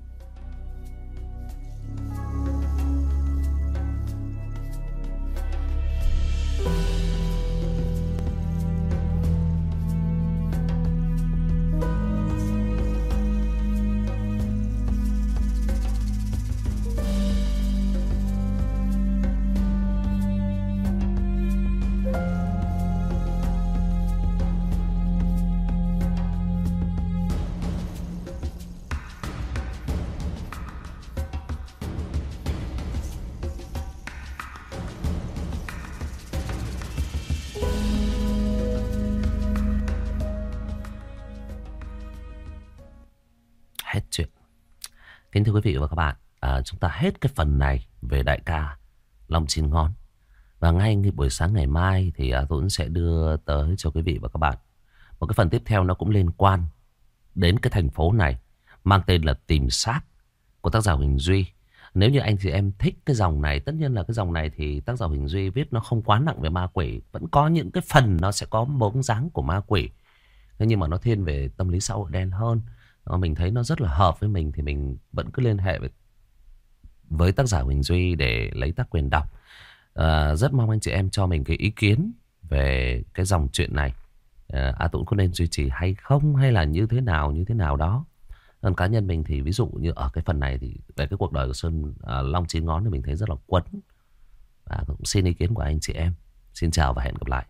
Quý vị và các bạn, à, chúng ta hết cái phần này về đại ca Long Chín Ngon. Và ngay buổi sáng ngày mai thì à, Tuấn sẽ đưa tới cho quý vị và các bạn một cái phần tiếp theo nó cũng liên quan đến cái thành phố này mang tên là Tìm Xác của tác giả Huỳnh Duy. Nếu như anh chị em thích cái dòng này, tất nhiên là cái dòng này thì tác giả Huỳnh Duy viết nó không quá nặng về ma quỷ. Vẫn có những cái phần nó sẽ có bóng dáng của ma quỷ. Thế nhưng mà nó thiên về tâm lý xã hội đen hơn. Ờ, mình thấy nó rất là hợp với mình thì mình vẫn cứ liên hệ với, với tác giả Huỳnh Duy để lấy tác quyền đọc. À, rất mong anh chị em cho mình cái ý kiến về cái dòng chuyện này. À, A Tũng có nên duy trì hay không hay là như thế nào như thế nào đó. Còn cá nhân mình thì ví dụ như ở cái phần này thì về cái cuộc đời của Sơn à, Long Chín Ngón thì mình thấy rất là quấn. Và cũng xin ý kiến của anh chị em. Xin chào và hẹn gặp lại.